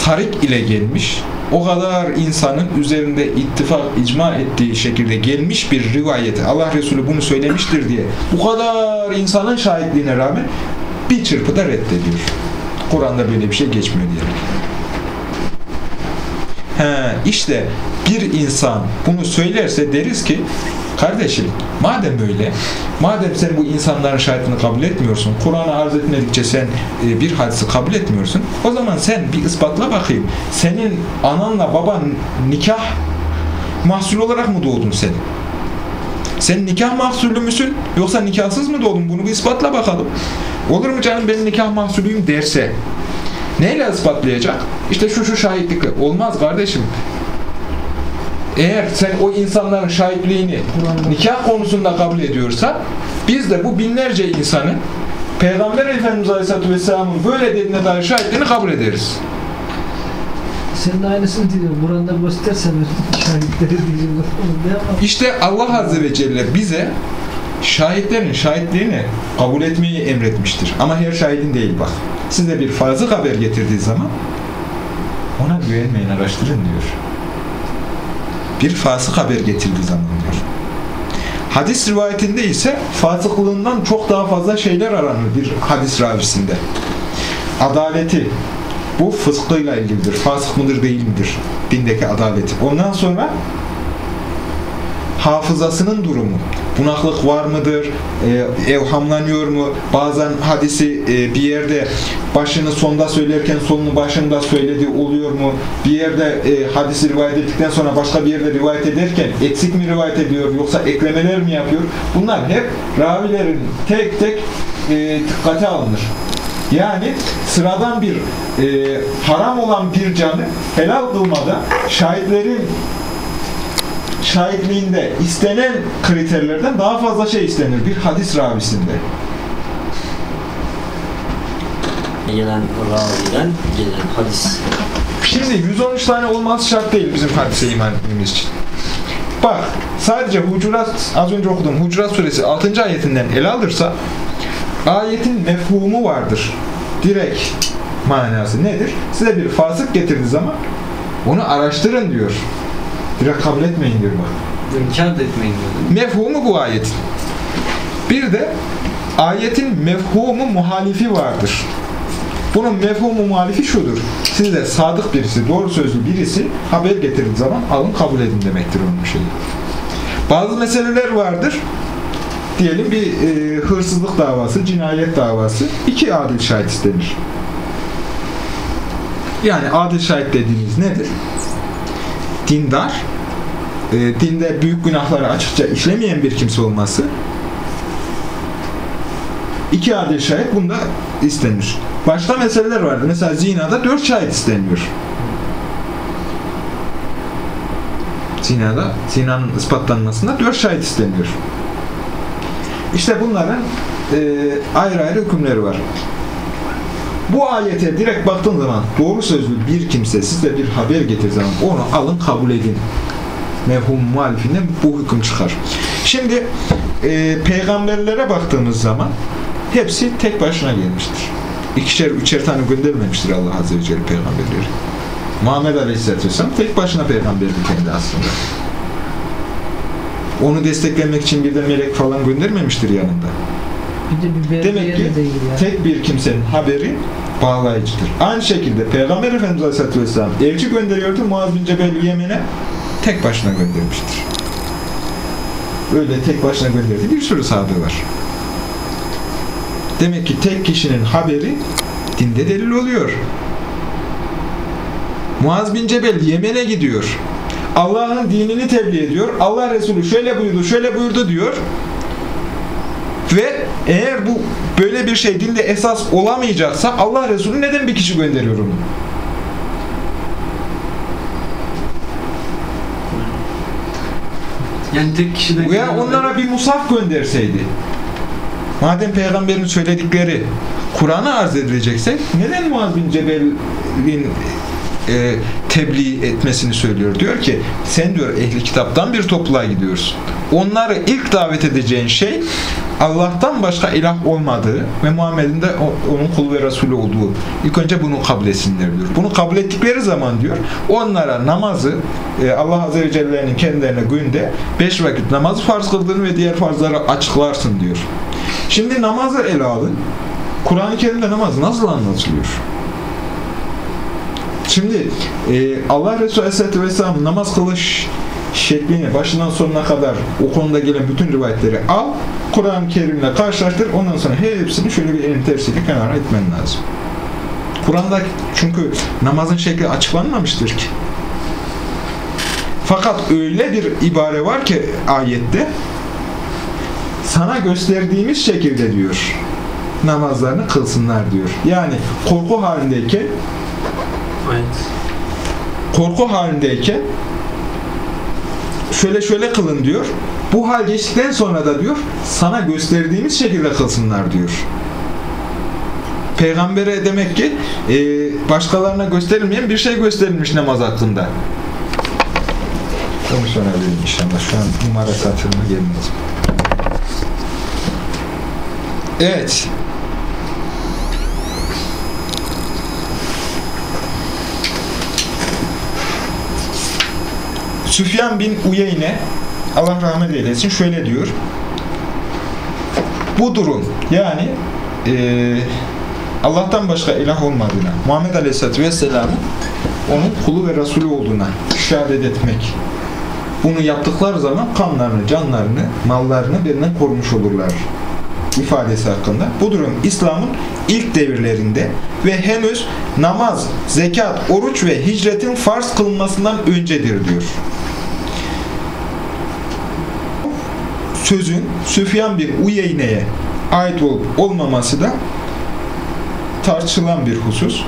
tarik ile gelmiş o kadar insanın üzerinde ittifak, icma ettiği şekilde gelmiş bir rivayeti Allah Resulü bunu söylemiştir diye bu kadar insanın şahitliğine rağmen bir çırpıda reddediyor. Kur'an'da böyle bir şey geçmiyor diyerek. He, işte bir insan bunu söylerse deriz ki Kardeşim madem öyle, madem sen bu insanların şahitini kabul etmiyorsun, Kur'an'ı arz etmedikçe sen e, bir hadisi kabul etmiyorsun, o zaman sen bir ispatla bakayım. Senin ananla baban nikah mahsul olarak mı doğdun sen? Sen nikah mahsulü müsün yoksa nikahsız mı doğdun? Bunu bir ispatla bakalım. Olur mu canım ben nikah mahsulüyüm derse neyle ispatlayacak? İşte şu şu şahitlikle. Olmaz kardeşim eğer sen o insanların şahitliğini nikah konusunda kabul ediyorsa biz de bu binlerce insanın Peygamber Efendimiz Aleyhisselatü Vesselam'ın böyle dediğine dair şahitliğini kabul ederiz. Sen de aynısını diyorsun. Burada göstersen şahitleri diyeceğim. İşte Allah Azze ve Celle bize şahitlerin şahitliğini kabul etmeyi emretmiştir. Ama her şahidin değil bak. Size bir fazla haber getirdiği zaman ona güvenmeyin, araştırın diyor bir fasık haber getirdiği zaman diyor. Hadis rivayetinde ise fasıklığından çok daha fazla şeyler aranır bir hadis ravisinde. Adaleti, bu fıskıyla ilgilidir. Fasık mıdır değil midir? Dindeki adaleti. Ondan sonra hafızasının durumu. Bunaklık var mıdır? E, evhamlanıyor mu? Bazen hadisi e, bir yerde başını sonda söylerken sonunu başında söylediği oluyor mu? Bir yerde e, hadisi rivayet ettikten sonra başka bir yerde rivayet ederken eksik mi rivayet ediyor yoksa eklemeler mi yapıyor? Bunlar hep ravilerin tek tek e, dikkate alınır. Yani sıradan bir e, haram olan bir canı helal kılmada şahitlerin şahitliğinde istenen kriterlerden daha fazla şey istenir bir hadis ravisinde. Gelen raviden gelen hadis. Şimdi 113 tane olması şart değil bizim hadise iman etmemiz için. Bak sadece Hucurat, az önce okuduğum Hucurat suresi 6. ayetinden ele alırsa ayetin mefhumu vardır. Direkt manası nedir? Size bir fasık getirdiği zaman onu araştırın diyor. Direkt kabul etmeyin diyor bak. İnkar da etmeyin diyor. Mefhumu bu ayetin. Bir de ayetin mefhumu muhalifi vardır. Bunun mefhumu muhalifi şudur. Size sadık birisi, doğru sözlü birisi haber getirdiği zaman alın kabul edin demektir onun şeyi. Bazı meseleler vardır. Diyelim bir e, hırsızlık davası, cinayet davası. iki adil şahit istenir. Yani adil şahit dediğimiz nedir? Dindar, e, dinde büyük günahları açıkça işlemeyen bir kimse olması iki adil şahit bunda istenir. Başka meseleler vardır. Mesela zinada dört şahit isteniyor. Zinada, zinanın ispatlanmasında dört şahit isteniyor. İşte bunların e, ayrı ayrı hükümleri var. Bu ayete direkt baktığın zaman doğru sözlü bir kimse size bir haber getirdiği zaman onu alın kabul edin. Mevhum muhalifinden bu hüküm çıkar. Şimdi e, peygamberlere baktığımız zaman hepsi tek başına gelmiştir. İkişer, üçer tane göndermemiştir Allah Azze ve Celle peygamberleri. Muhammed Aleyhisselatü Vesselam tek başına peygamberdi kendi aslında. Onu desteklemek için bir de melek falan göndermemiştir yanında. Bir de bir Demek ki de değil yani. tek bir kimsenin haberi bağlayıcıdır. Aynı şekilde Peygamber Efendimiz Aleyhisselatü Vesselam elçi gönderiyordu. Muaz bin Cebel Yemen'e tek başına göndermiştir. Öyle tek başına gönderdiği bir sürü sahabe var. Demek ki tek kişinin haberi dinde delil oluyor. Muaz bin Cebel Yemen'e gidiyor. Allah'ın dinini tebliğ ediyor. Allah Resulü şöyle buyurdu, şöyle buyurdu diyor. Ve eğer bu böyle bir şey dinde esas olamayacaksa Allah Resulü neden bir kişi gönderiyor onu? Yani tek kişiden Veya onlara bir musaf gönderseydi. Madem peygamberin söyledikleri Kur'an'ı arz edilecekse neden Muaz bin Cebel'in e, tebliğ etmesini söylüyor? Diyor ki sen diyor ehli kitaptan bir topluluğa gidiyorsun. Onları ilk davet edeceğin şey Allah'tan başka ilah olmadığı ve Muhammed'in de onun kulu ve Resulü olduğu. İlk önce bunu kabul etsinler diyor. Bunu kabul ettikleri zaman diyor onlara namazı e, Allah Azze ve Celle'nin kendilerine günde beş vakit namazı farz kıldığını ve diğer farzları açıklarsın diyor. Şimdi namazı ele alın. Kur'an-ı Kerim'de namaz nasıl anlatılıyor? Şimdi e, Allah Resulü Aleyhisselatü Vesselam namaz kılış şeklini başından sonuna kadar o konuda gelen bütün rivayetleri al, Kur'an-ı Kerim'le karşılaştır, ondan sonra hepsini şöyle bir elin tersiyle kenara etmen lazım. Kur'an'da çünkü namazın şekli açıklanmamıştır ki. Fakat öyle bir ibare var ki ayette sana gösterdiğimiz şekilde diyor namazlarını kılsınlar diyor. Yani korku halindeyken Evet. korku halindeyken şöyle şöyle kılın diyor. Bu hal geçtikten sonra da diyor sana gösterdiğimiz şekilde kılsınlar diyor. Peygambere demek ki e, başkalarına gösterilmeyen bir şey gösterilmiş namaz hakkında. Onu sonra vereyim inşallah. Şu an numara satırına gelmez. Evet. Süfyan bin Uyeyne Allah rahmet eylesin şöyle diyor. Bu durum yani e, Allah'tan başka ilah olmadığına, Muhammed Aleyhisselatü Vesselam'ın onun kulu ve Resulü olduğuna şehadet etmek. Bunu yaptıkları zaman kanlarını, canlarını, mallarını birinden korumuş olurlar ifadesi hakkında. Bu durum İslam'ın ilk devirlerinde ve henüz namaz, zekat, oruç ve hicretin farz kılınmasından öncedir diyor. Sözün Süfyan bir Uyeyne'ye ait olup olmaması da tartışılan bir husus.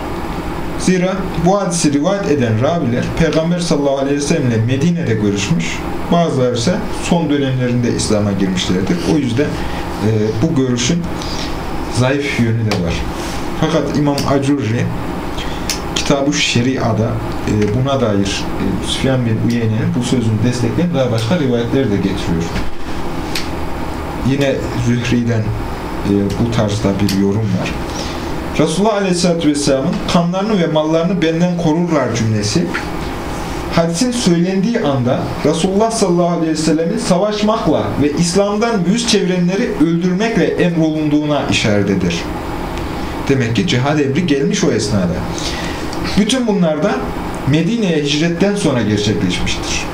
Zira bu hadisi rivayet eden raviler Peygamber sallallahu aleyhi ve sellem Medine'de görüşmüş. Bazıları ise son dönemlerinde İslam'a girmişlerdir. O yüzden e, bu görüşün zayıf yönü de var. Fakat İmam Acurri Kitab-ı Şeria'da e, buna dair e, Süfyan bin Uyeyne'nin bu sözünü destekleyen daha başka rivayetler de getiriyor. Yine Zühri'den e, bu tarzda bir yorum var. Resulullah Aleyhisselatü Vesselam'ın kanlarını ve mallarını benden korurlar cümlesi hadisin söylendiği anda Resulullah sallallahu aleyhi ve savaşmakla ve İslam'dan yüz çevirenleri öldürmekle emrolunduğuna işaret Demek ki cihad emri gelmiş o esnada. Bütün bunlar da Medine'ye hicretten sonra gerçekleşmiştir.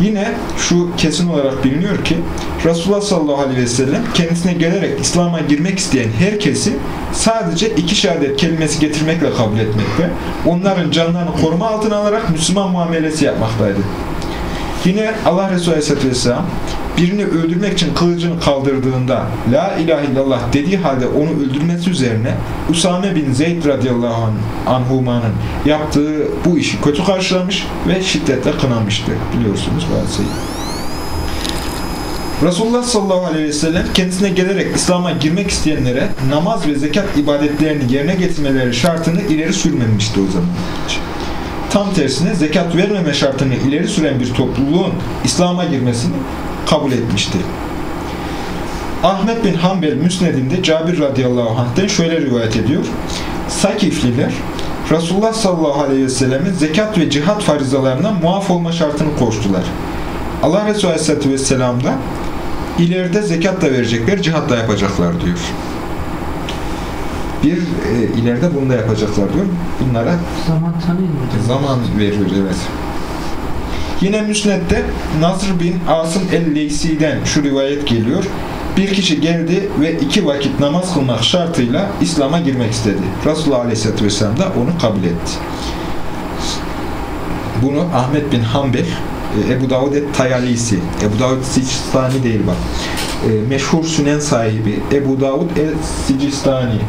Yine şu kesin olarak biliniyor ki Resulullah sallallahu aleyhi ve sellem kendisine gelerek İslam'a girmek isteyen herkesi sadece iki şehadet kelimesi getirmekle kabul etmekte, onların canlarını koruma altına alarak Müslüman muamelesi yapmaktaydı. Yine Allah Resulü aleyhisselatü vesselam birini öldürmek için kılıcını kaldırdığında La ilahe illallah dediği halde onu öldürmesi üzerine Usame bin Zeyd radıyallahu anh, anhumanın yaptığı bu işi kötü karşılamış ve şiddetle kınamıştı. Biliyorsunuz bu hadiseyi. Resulullah sallallahu aleyhi ve sellem kendisine gelerek İslam'a girmek isteyenlere namaz ve zekat ibadetlerini yerine getirmeleri şartını ileri sürmemişti o zaman. Tam tersine zekat vermeme şartını ileri süren bir topluluğun İslam'a girmesini kabul etmişti. Ahmet bin Hanbel Müsned'inde Cabir radıyallahu anh'ten şöyle rivayet ediyor. Sakifliler Resulullah sallallahu aleyhi ve sellemin zekat ve cihat farizalarına muaf olma şartını koştular. Allah Resulü aleyhisselatü vesselam da ileride zekat da verecekler, cihat da yapacaklar diyor. Bir e, ileride bunu da yapacaklar diyor. Bunlara Zaman tanıyor zaman veriyor evet. Yine Müsned'de Nasr bin Asım el-Leysi'den şu rivayet geliyor. Bir kişi geldi ve iki vakit namaz kılmak şartıyla İslam'a girmek istedi. Resulullah Aleyhisselatü Vesselam da onu kabul etti. Bunu Ahmet bin Hanbel, e, Ebu Davud et-Tayalisi, Ebu Davud Sicistani değil bak, e, meşhur sünen sahibi Ebu Davud el-Sicistani,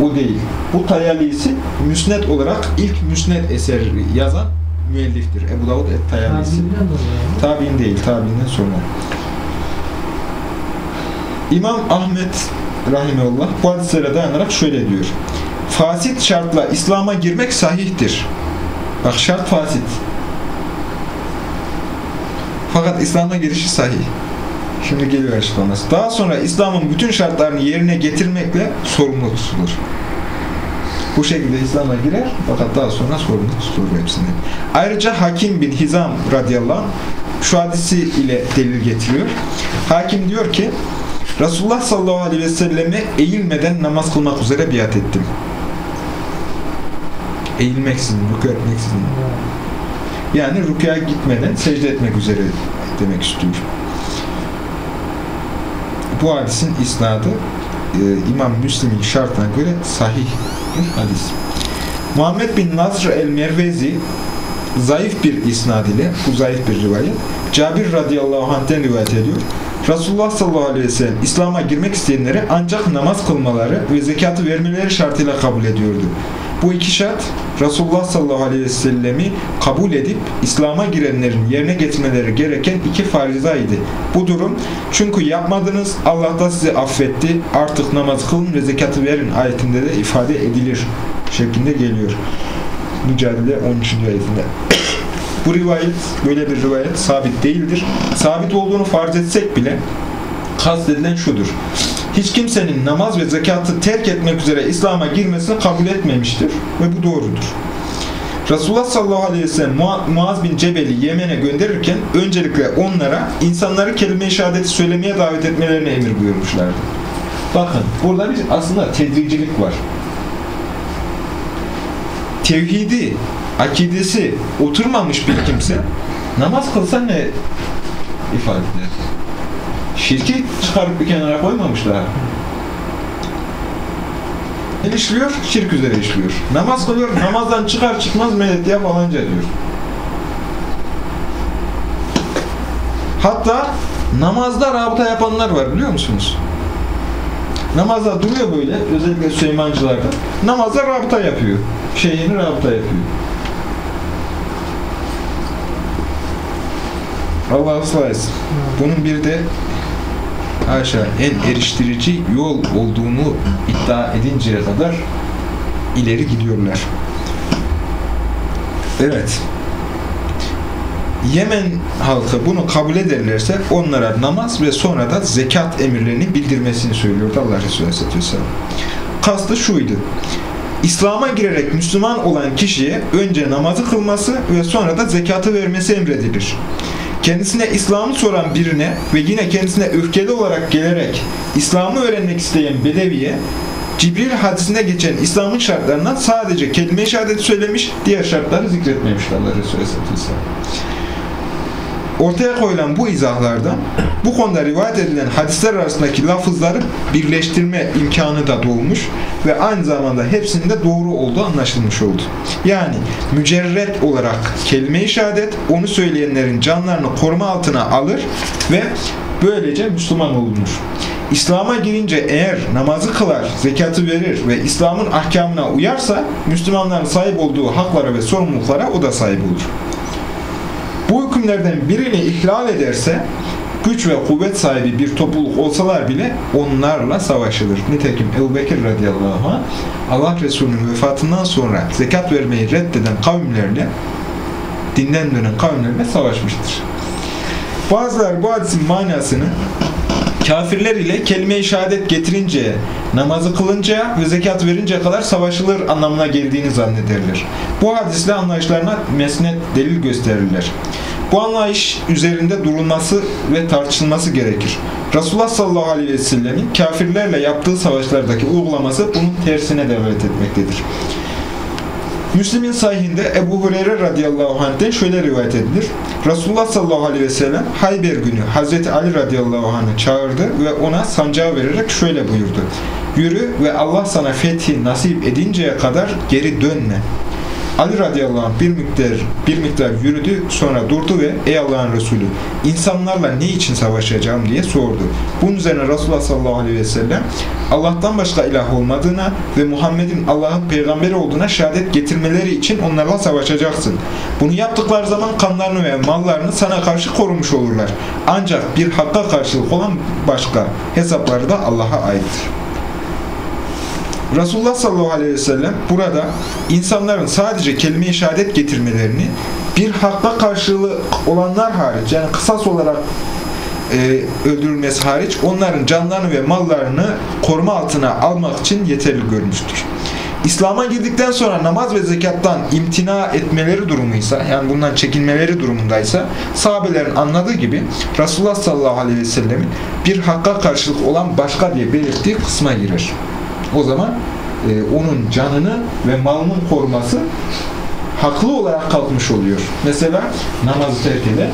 o değil. Bu Tayalisi müsned olarak ilk müsned eseri yazan müelliftir. Ebu Davud et-Tayalisi. Tabi'in değil, tabi'inden sonra. İmam Ahmet Rahimeullah bu hadislere dayanarak şöyle diyor. Fasit şartla İslam'a girmek sahihtir. Bak şart fasit. Fakat İslam'a girişi sahih. Şimdi geliyor açıklaması. Daha sonra İslam'ın bütün şartlarını yerine getirmekle sorumlu tutulur. Bu şekilde İslam'a girer fakat daha sonra sorumlu tutulur hepsini. Ayrıca Hakim bin Hizam radıyallahu anh şu hadisi ile delil getiriyor. Hakim diyor ki Resulullah sallallahu aleyhi ve selleme eğilmeden namaz kılmak üzere biat ettim. Eğilmeksizin, rükû etmeksizin. Yani rükûya gitmeden secde etmek üzere demek istiyor. Bu hadisin isnadı e, İmam Müslim'in şartına göre sahih bir hadis. Muhammed bin Nasr el-Mervezi zayıf bir isnad ile, bu zayıf bir rivayet, Cabir radıyallahu anh'ten rivayet ediyor. Resulullah sallallahu aleyhi ve sellem İslam'a girmek isteyenlere ancak namaz kılmaları ve zekatı vermeleri şartıyla kabul ediyordu. Bu iki şart Resulullah sallallahu aleyhi ve sellemi kabul edip İslam'a girenlerin yerine getirmeleri gereken iki farizaydı. Bu durum çünkü yapmadınız Allah da sizi affetti artık namaz kılın ve zekatı verin ayetinde de ifade edilir şeklinde geliyor. Mücadele 13. ayetinde. Bu rivayet, böyle bir rivayet sabit değildir. Sabit olduğunu farz etsek bile kastedilen şudur. Hiç kimsenin namaz ve zekatı terk etmek üzere İslam'a girmesini kabul etmemiştir ve bu doğrudur. Resulullah sallallahu aleyhi ve sellem Muaz bin Cebel'i Yemen'e gönderirken öncelikle onlara insanları kelime-i şehadeti söylemeye davet etmelerine emir buyurmuşlardı. Bakın burada bir aslında tedricilik var. Tevhidi, akidesi oturmamış bir kimse namaz kılsa ne ifade eder? Şirki çıkarıp bir kenara koymamışlar. Ne işliyor? Şirk üzere işliyor. Namaz kılıyor, namazdan çıkar çıkmaz medet ya falanca diyor. Hatta namazda rabıta yapanlar var biliyor musunuz? Namazda duruyor böyle, özellikle Süleymancılarda. Namazda rabıta yapıyor. Şeyhini rabıta yapıyor. Allah ıslah etsin. Bunun bir de haşa en eriştirici yol olduğunu iddia edinceye kadar ileri gidiyorlar. Evet. Yemen halkı bunu kabul ederlerse onlara namaz ve sonra da zekat emirlerini bildirmesini söylüyordu Allah Resulü Aleyhisselatü Vesselam. Kastı şuydu. İslam'a girerek Müslüman olan kişiye önce namazı kılması ve sonra da zekatı vermesi emredilir. Kendisine İslam'ı soran birine ve yine kendisine öfkeli olarak gelerek İslam'ı öğrenmek isteyen Bedevi'ye Cibril hadisinde geçen İslam'ın şartlarından sadece kelime-i söylemiş, diğer şartları zikretmemişti Allah Resulü Aleyhisselatü. Ortaya koyulan bu izahlardan bu konuda rivayet edilen hadisler arasındaki lafızları birleştirme imkanı da doğmuş ve aynı zamanda hepsinde doğru olduğu anlaşılmış oldu. Yani mücerret olarak kelime-i şehadet onu söyleyenlerin canlarını koruma altına alır ve böylece Müslüman olunur. İslam'a girince eğer namazı kılar, zekatı verir ve İslam'ın ahkamına uyarsa Müslümanların sahip olduğu haklara ve sorumluluklara o da sahip olur. Hükümlerden birini ihlal ederse güç ve kuvvet sahibi bir topluluk olsalar bile onlarla savaşılır. Nitekim Ebu Bekir radıyallahu anh Allah Resulü'nün vefatından sonra zekat vermeyi reddeden kavimlerle dinden dönen kavimlerle savaşmıştır. Bazıları bu hadisin manasını kafirler ile kelime-i şehadet getirince, namazı kılınca ve zekat verince kadar savaşılır anlamına geldiğini zannederler. Bu hadisle anlayışlarına mesnet delil gösterirler. Bu anlayış üzerinde durulması ve tartışılması gerekir. Resulullah sallallahu aleyhi ve sellemin kafirlerle yaptığı savaşlardaki uygulaması bunun tersine devlet etmektedir. Müslim'in sahihinde Ebu Hureyre radıyallahu anh'ten şöyle rivayet edilir. Resulullah sallallahu aleyhi ve sellem Hayber günü Hazreti Ali radıyallahu anh'ı çağırdı ve ona sancağı vererek şöyle buyurdu. Yürü ve Allah sana fethi nasip edinceye kadar geri dönme. Ali radıyallahu anh bir miktar, bir miktar yürüdü sonra durdu ve ey Allah'ın Resulü insanlarla ne için savaşacağım diye sordu. Bunun üzerine Resulullah sallallahu aleyhi ve sellem Allah'tan başka ilah olmadığına ve Muhammed'in Allah'ın peygamberi olduğuna şehadet getirmeleri için onlarla savaşacaksın. Bunu yaptıkları zaman kanlarını ve mallarını sana karşı korumuş olurlar. Ancak bir hakka karşılık olan başka hesapları da Allah'a aittir. Resulullah sallallahu aleyhi ve sellem burada insanların sadece kelime-i şehadet getirmelerini bir hakka karşılığı olanlar hariç yani kısas olarak e, öldürülmesi hariç onların canlarını ve mallarını koruma altına almak için yeterli görmüştür. İslam'a girdikten sonra namaz ve zekattan imtina etmeleri durumuysa, yani bundan çekinmeleri durumundaysa, sahabelerin anladığı gibi Resulullah sallallahu aleyhi ve sellemin bir hakka karşılık olan başka diye belirttiği kısma girer. O zaman e, onun canını ve malının koruması haklı olarak kalkmış oluyor. Mesela namazı terk eden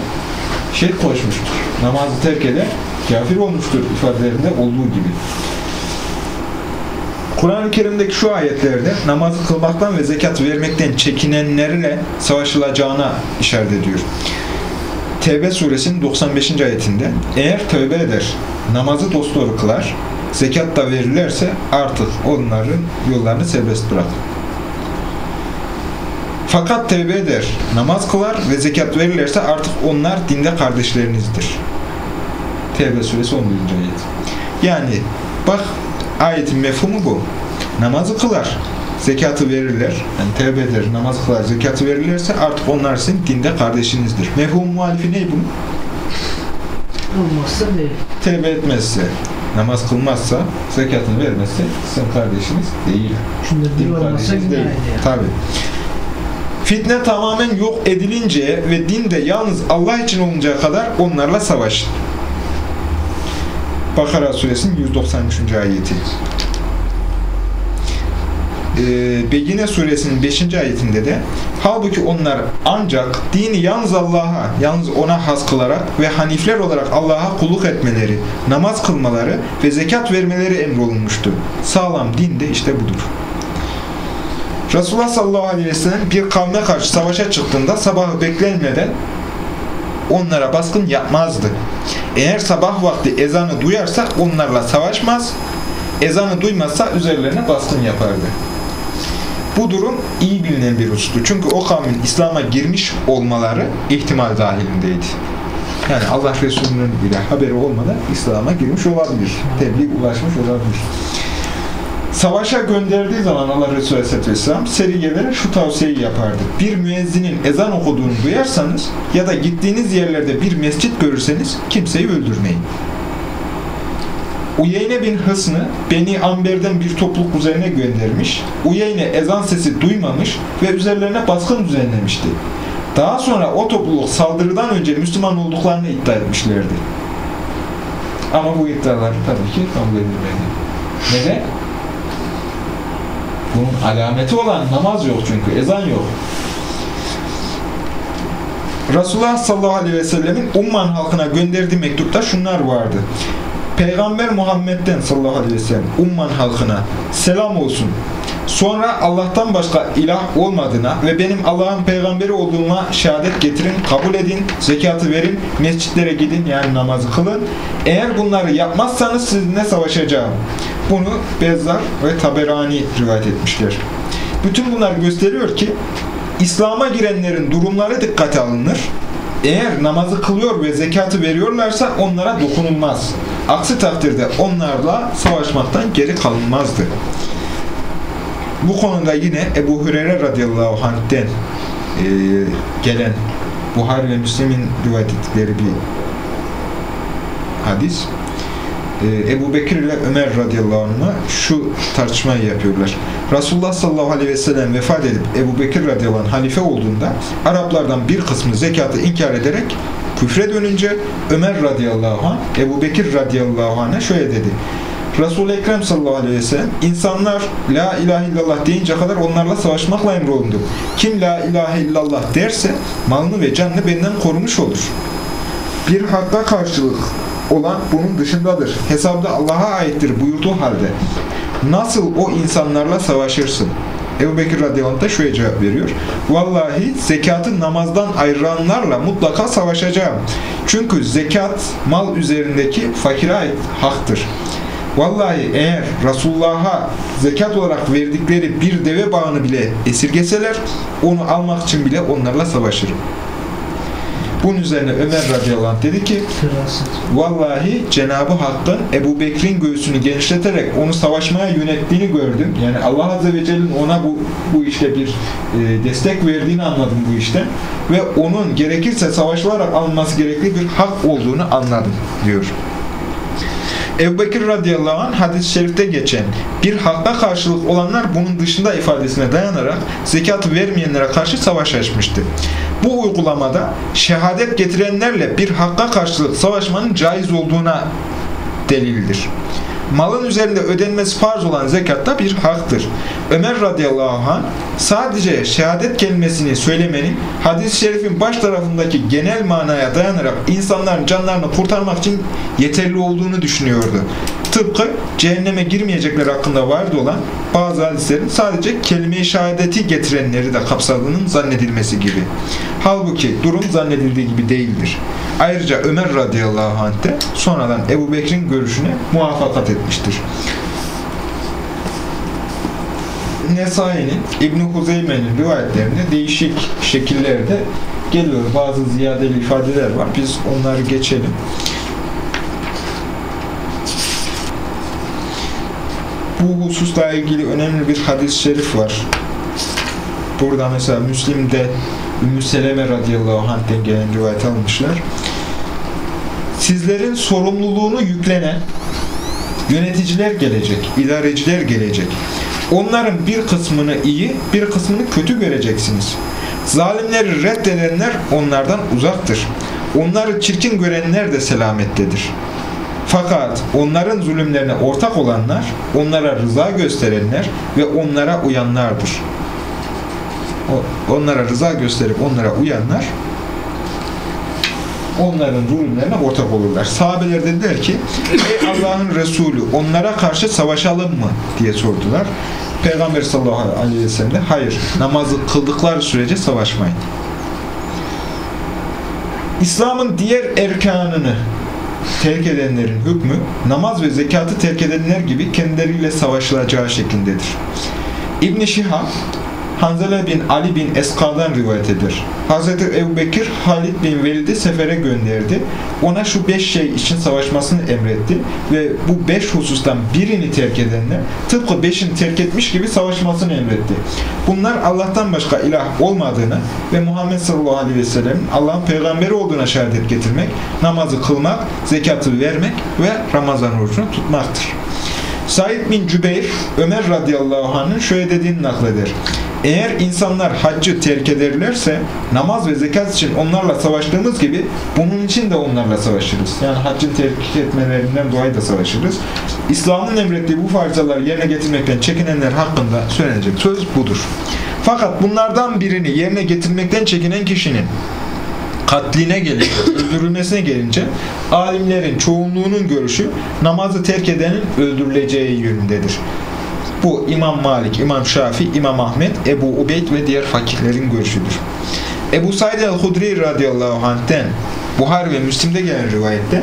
şirk koşmuştur. Namazı terk eden kafir olmuştur ifadelerinde olduğu gibi. Kur'an-ı Kerim'deki şu ayetlerde namazı kılmaktan ve zekat vermekten çekinenlerle savaşılacağına işaret ediyor. Tevbe suresinin 95. ayetinde eğer tövbe eder, namazı dosdoğru kılar, zekat da verirlerse artık onların yollarını serbest bırak. Fakat tevbe eder, namaz kılar ve zekat verirlerse artık onlar dinde kardeşlerinizdir. Tevbe suresi 11. ayet. Yani bak ayetin mefhumu bu. Namazı kılar, zekatı verirler. Yani tevbe eder, namaz kılar, zekatı verirlerse artık onlar sizin dinde kardeşinizdir. Mefhum muhalifi ne bunun? Olmazsa değil. Tevbe etmezse, namaz kılmazsa, zekatını vermezse sizin kardeşiniz değil. Bir Din kardeşiniz değil. Tabi. Fitne tamamen yok edilinceye ve din de yalnız Allah için oluncaya kadar onlarla savaşın. Bakara suresinin 193. ayeti. Ee, Begine suresinin 5. ayetinde de halbuki onlar ancak dini yalnız Allah'a, yalnız ona has kılarak ve hanifler olarak Allah'a kulluk etmeleri, namaz kılmaları ve zekat vermeleri emrolunmuştu. Sağlam din de işte budur. Resulullah sallallahu aleyhi ve sellem bir kavme karşı savaşa çıktığında sabahı beklenmeden onlara baskın yapmazdı. Eğer sabah vakti ezanı duyarsa onlarla savaşmaz, ezanı duymazsa üzerlerine baskın yapardı. Bu durum iyi bilinen bir husustu. Çünkü o kavmin İslam'a girmiş olmaları ihtimal dahilindeydi. Yani Allah Resulü'nün bile haberi olmadan İslam'a girmiş olabilir. Tebliğ ulaşmış olabilir. Savaşa gönderdiği zaman Allah Resulü Aleyhisselatü Vesselam seriyelere şu tavsiyeyi yapardı. Bir müezzinin ezan okuduğunu duyarsanız ya da gittiğiniz yerlerde bir mescit görürseniz kimseyi öldürmeyin. Uyeyne bin Hısn'ı Beni Amber'den bir topluluk üzerine göndermiş. Uyeyne ezan sesi duymamış ve üzerlerine baskın düzenlemişti. Daha sonra o topluluk saldırıdan önce Müslüman olduklarını iddia etmişlerdi. Ama bu iddialar tabii ki kabul edilmedi. Neden? Bunun alameti olan namaz yok çünkü, ezan yok. Resulullah sallallahu aleyhi ve sellemin Umman halkına gönderdiği mektupta şunlar vardı. Peygamber Muhammed'den sallallahu aleyhi ve sellem Umman halkına selam olsun. Sonra Allah'tan başka ilah olmadığına ve benim Allah'ın peygamberi olduğuma şehadet getirin, kabul edin, zekatı verin, mescitlere gidin yani namazı kılın. Eğer bunları yapmazsanız sizinle savaşacağım. Bunu Bezzar ve Taberani rivayet etmişler. Bütün bunlar gösteriyor ki İslam'a girenlerin durumları dikkate alınır. Eğer namazı kılıyor ve zekatı veriyorlarsa onlara dokunulmaz. Aksi takdirde onlarla savaşmaktan geri kalınmazdı. Bu konuda yine Ebu Hureyre radıyallahu anh'den e, gelen Buhari ve Müslim'in rivayet ettikleri bir hadis. E, Ebu Bekir ile Ömer radıyallahu anh'a şu tartışmayı yapıyorlar. Resulullah sallallahu aleyhi ve sellem vefat edip Ebu Bekir radıyallahu anh halife olduğunda Araplardan bir kısmı zekatı inkar ederek küfre dönünce Ömer radıyallahu anh Ebu Bekir radıyallahu anh'a şöyle dedi. Resul-i Ekrem sallallahu aleyhi ve sellem insanlar la ilahe illallah deyince kadar onlarla savaşmakla emrolundu. Kim la ilahe illallah derse malını ve canını benden korumuş olur. Bir hakka karşılık olan bunun dışındadır. Hesabda Allah'a aittir buyurduğu halde nasıl o insanlarla savaşırsın? Ebu Bekir radıyallahu da şöyle cevap veriyor. Vallahi zekatı namazdan ayıranlarla mutlaka savaşacağım. Çünkü zekat mal üzerindeki fakire ait haktır. Vallahi eğer Resulullah'a zekat olarak verdikleri bir deve bağını bile esirgeseler, onu almak için bile onlarla savaşırım. Bunun üzerine Ömer radıyallahu anh dedi ki. Vallahi Cenab-ı Hakk'ın Ebu Bekir'in göğsünü genişleterek onu savaşmaya yönettiğini gördüm. Yani Allah Azze ve Celle'nin ona bu, bu işte bir e, destek verdiğini anladım bu işte. Ve onun gerekirse savaşılarak alınması gerekli bir hak olduğunu anladım diyor. Ebu Bekir radıyallahu anh hadis-i şerifte geçen bir hakka karşılık olanlar bunun dışında ifadesine dayanarak zekatı vermeyenlere karşı savaş açmıştı. Bu uygulamada şehadet getirenlerle bir hakka karşılık savaşmanın caiz olduğuna delildir. Malın üzerinde ödenmesi farz olan zekat da bir haktır. Ömer radıyallahu anh sadece şehadet kelimesini söylemenin hadis-i şerifin baş tarafındaki genel manaya dayanarak insanların canlarını kurtarmak için yeterli olduğunu düşünüyordu. Tıpkı cehenneme girmeyecekler hakkında vardı olan bazı hadislerin sadece kelime-i şehadeti getirenleri de kapsadığının zannedilmesi gibi. Halbuki durum zannedildiği gibi değildir. Ayrıca Ömer radıyallahu anh de sonradan Ebu Bekir'in görüşüne muvaffakat etmiştir. Nesai'nin, İbn-i Huzeyme'nin rivayetlerinde değişik şekillerde geliyor. Bazı ziyadeli ifadeler var. Biz onları geçelim. Bu hususla ilgili önemli bir hadis-i şerif var. Burada mesela Müslim'de Ümmü Seleme radıyallahu anh'ten gelen rivayet almışlar. Sizlerin sorumluluğunu yüklenen yöneticiler gelecek, idareciler gelecek. Onların bir kısmını iyi, bir kısmını kötü göreceksiniz. Zalimleri reddedenler onlardan uzaktır. Onları çirkin görenler de selamettedir. Fakat onların zulümlerine ortak olanlar, onlara rıza gösterenler ve onlara uyanlardır. Onlara rıza gösterip onlara uyanlar, onların zulümlerine ortak olurlar. Sahabeler dediler ki, ey Allah'ın Resulü onlara karşı savaşalım mı? diye sordular. Peygamber sallallahu aleyhi ve sellem de hayır, namazı kıldıkları sürece savaşmayın. İslam'ın diğer erkanını terk edenlerin hükmü namaz ve zekatı terk edenler gibi kendileriyle savaşılacağı şeklindedir. İbn Şihab Hanzele bin Ali bin Eska'dan rivayet eder. Hazreti Ebu Bekir Halid bin Velid'i sefere gönderdi. Ona şu beş şey için savaşmasını emretti ve bu beş husustan birini terk edenler tıpkı beşini terk etmiş gibi savaşmasını emretti. Bunlar Allah'tan başka ilah olmadığını ve Muhammed sallallahu aleyhi ve sellem'in Allah'ın peygamberi olduğuna şehadet getirmek, namazı kılmak, zekatı vermek ve Ramazan orucunu tutmaktır. Said bin Cübeyr, Ömer radıyallahu anh'ın şöyle dediğini nakleder. Eğer insanlar haccı terk ederlerse namaz ve zekat için onlarla savaştığımız gibi bunun için de onlarla savaşırız. Yani haccın terk etmelerinden dolayı da savaşırız. İslam'ın emrettiği bu farzaları yerine getirmekten çekinenler hakkında söylenecek söz budur. Fakat bunlardan birini yerine getirmekten çekinen kişinin katline gelince, öldürülmesine gelince alimlerin çoğunluğunun görüşü namazı terk edenin öldürüleceği yönündedir. Bu İmam Malik, İmam Şafi, İmam Ahmet, Ebu Ubeyd ve diğer fakirlerin görüşüdür. Ebu Said el-Hudri radıyallahu anh'ten Buhari ve Müslim'de gelen rivayette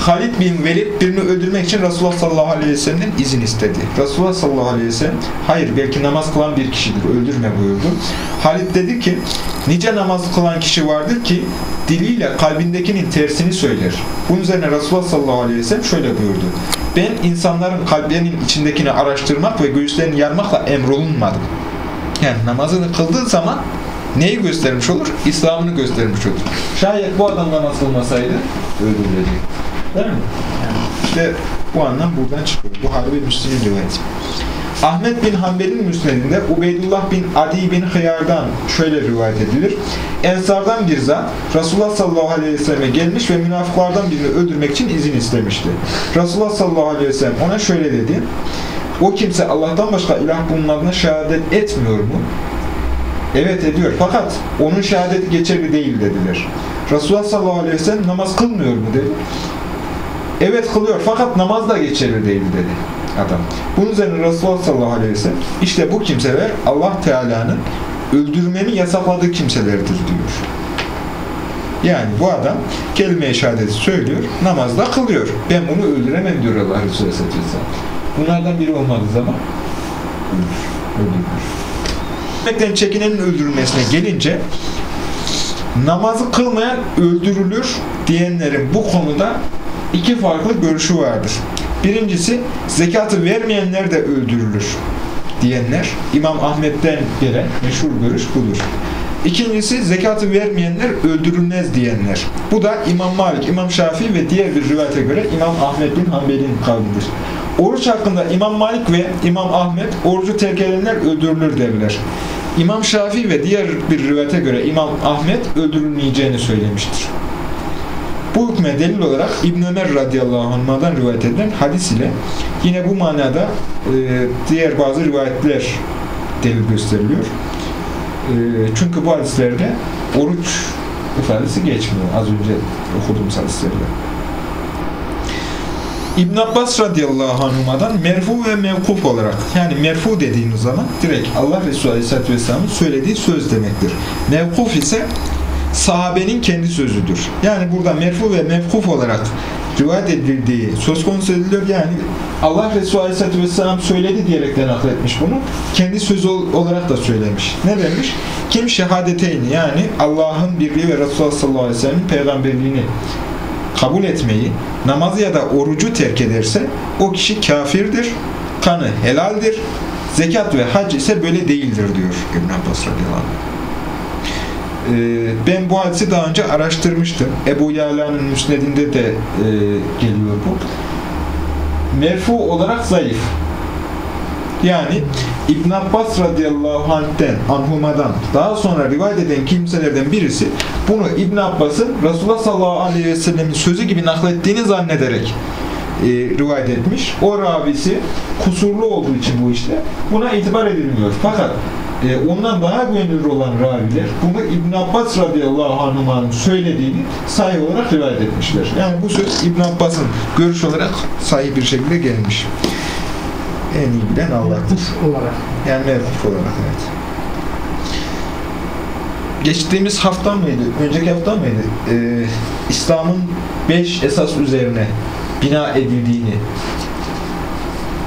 Halid bin Velid birini öldürmek için Resulullah sallallahu aleyhi ve sellem'den izin istedi. Resulullah sallallahu aleyhi ve sellem hayır belki namaz kılan bir kişidir öldürme buyurdu. Halid dedi ki nice namaz kılan kişi vardır ki diliyle kalbindekinin tersini söyler. Bunun üzerine Resulullah sallallahu aleyhi ve sellem şöyle buyurdu. Ben insanların kalplerinin içindekini araştırmak ve göğüslerini yarmakla emrolunmadım. Yani namazını kıldığı zaman neyi göstermiş olur? İslam'ını göstermiş olur. Şayet bu adam namaz kılmasaydı öldürülecek. Değil mi? Yani işte bu anlam buradan çıkıyor. Buhari ve Müslim'in rivayeti. Ahmet bin Hanbel'in müsnedinde Ubeydullah bin Adi bin Hıyar'dan şöyle rivayet edilir. Ensardan bir zat Resulullah sallallahu aleyhi ve selleme gelmiş ve münafıklardan birini öldürmek için izin istemişti. Resulullah sallallahu aleyhi ve sellem ona şöyle dedi. O kimse Allah'tan başka ilah bulunmadığına şehadet etmiyor mu? Evet ediyor. Fakat onun şehadeti geçerli değil dediler. Resulullah sallallahu aleyhi ve sellem namaz kılmıyor mu dedi. Evet kılıyor fakat namaz da geçerli değil dedi adam. Bunun üzerine Resulullah sallallahu aleyhi ve sellem işte bu kimseler Allah Teala'nın öldürmeni yasakladığı kimselerdir diyor. Yani bu adam kelime-i şehadeti söylüyor, namazda kılıyor. Ben bunu öldüremem diyor Allah Resulü Aleyhisselatü Bunlardan biri olmadığı zaman öldürür. Öldürülür. çekinenin öldürülmesine gelince namazı kılmayan öldürülür diyenlerin bu konuda iki farklı görüşü vardır. Birincisi zekatı vermeyenler de öldürülür diyenler. İmam Ahmet'ten gelen meşhur görüş budur. İkincisi zekatı vermeyenler öldürülmez diyenler. Bu da İmam Malik, İmam Şafii ve diğer bir rivayete göre İmam Ahmet bin Hanbel'in kavlidir. Oruç hakkında İmam Malik ve İmam Ahmet orucu terk edenler öldürülür derler. İmam Şafii ve diğer bir rivayete göre İmam Ahmet öldürülmeyeceğini söylemiştir. Bu hükme delil olarak İbn Ömer radıyallahu anh'dan rivayet edilen hadis ile yine bu manada e, diğer bazı rivayetler delil gösteriliyor. E, çünkü bu hadislerde oruç ifadesi geçmiyor. Az önce okuduğumuz hadislerde. İbn Abbas radıyallahu anhuma'dan merfu ve mevkuf olarak yani merfu dediğimiz zaman direkt Allah Resulü aleyhisselatü vesselamın söylediği söz demektir. Mevkuf ise sahabenin kendi sözüdür. Yani burada merfu ve mevkuf olarak rivayet edildiği söz konusu ediliyor. Yani Allah Resulü Aleyhisselatü Vesselam söyledi diyerekten nakletmiş bunu. Kendi sözü olarak da söylemiş. Ne demiş? Kim şehadeteyni yani Allah'ın birliği ve Resulullah sallallahu aleyhi ve peygamberliğini kabul etmeyi, namazı ya da orucu terk ederse o kişi kafirdir, kanı helaldir, zekat ve hac ise böyle değildir diyor İbn Abbas radıyallahu. Ee, ben bu hadisi daha önce araştırmıştım. Ebu Yala'nın müsnedinde de e, geliyor bu. Merfu olarak zayıf. Yani İbn Abbas radıyallahu anh'ten, anhumadan daha sonra rivayet eden kimselerden birisi bunu İbn Abbas'ın Resulullah sallallahu aleyhi ve sellemin sözü gibi naklettiğini zannederek e, rivayet etmiş. O ravisi kusurlu olduğu için bu işte buna itibar edilmiyor. Fakat e, ondan daha güvenilir olan raviler bunu İbn Abbas radıyallahu anh'ın söylediğini sahih olarak rivayet etmişler. Yani bu söz İbn Abbas'ın görüş olarak sahih bir şekilde gelmiş. En iyi bilen Allah'tır. olarak. Yani mevkuf olarak evet. Geçtiğimiz hafta mıydı? Önceki hafta mıydı? Ee, İslam'ın beş esas üzerine bina edildiğini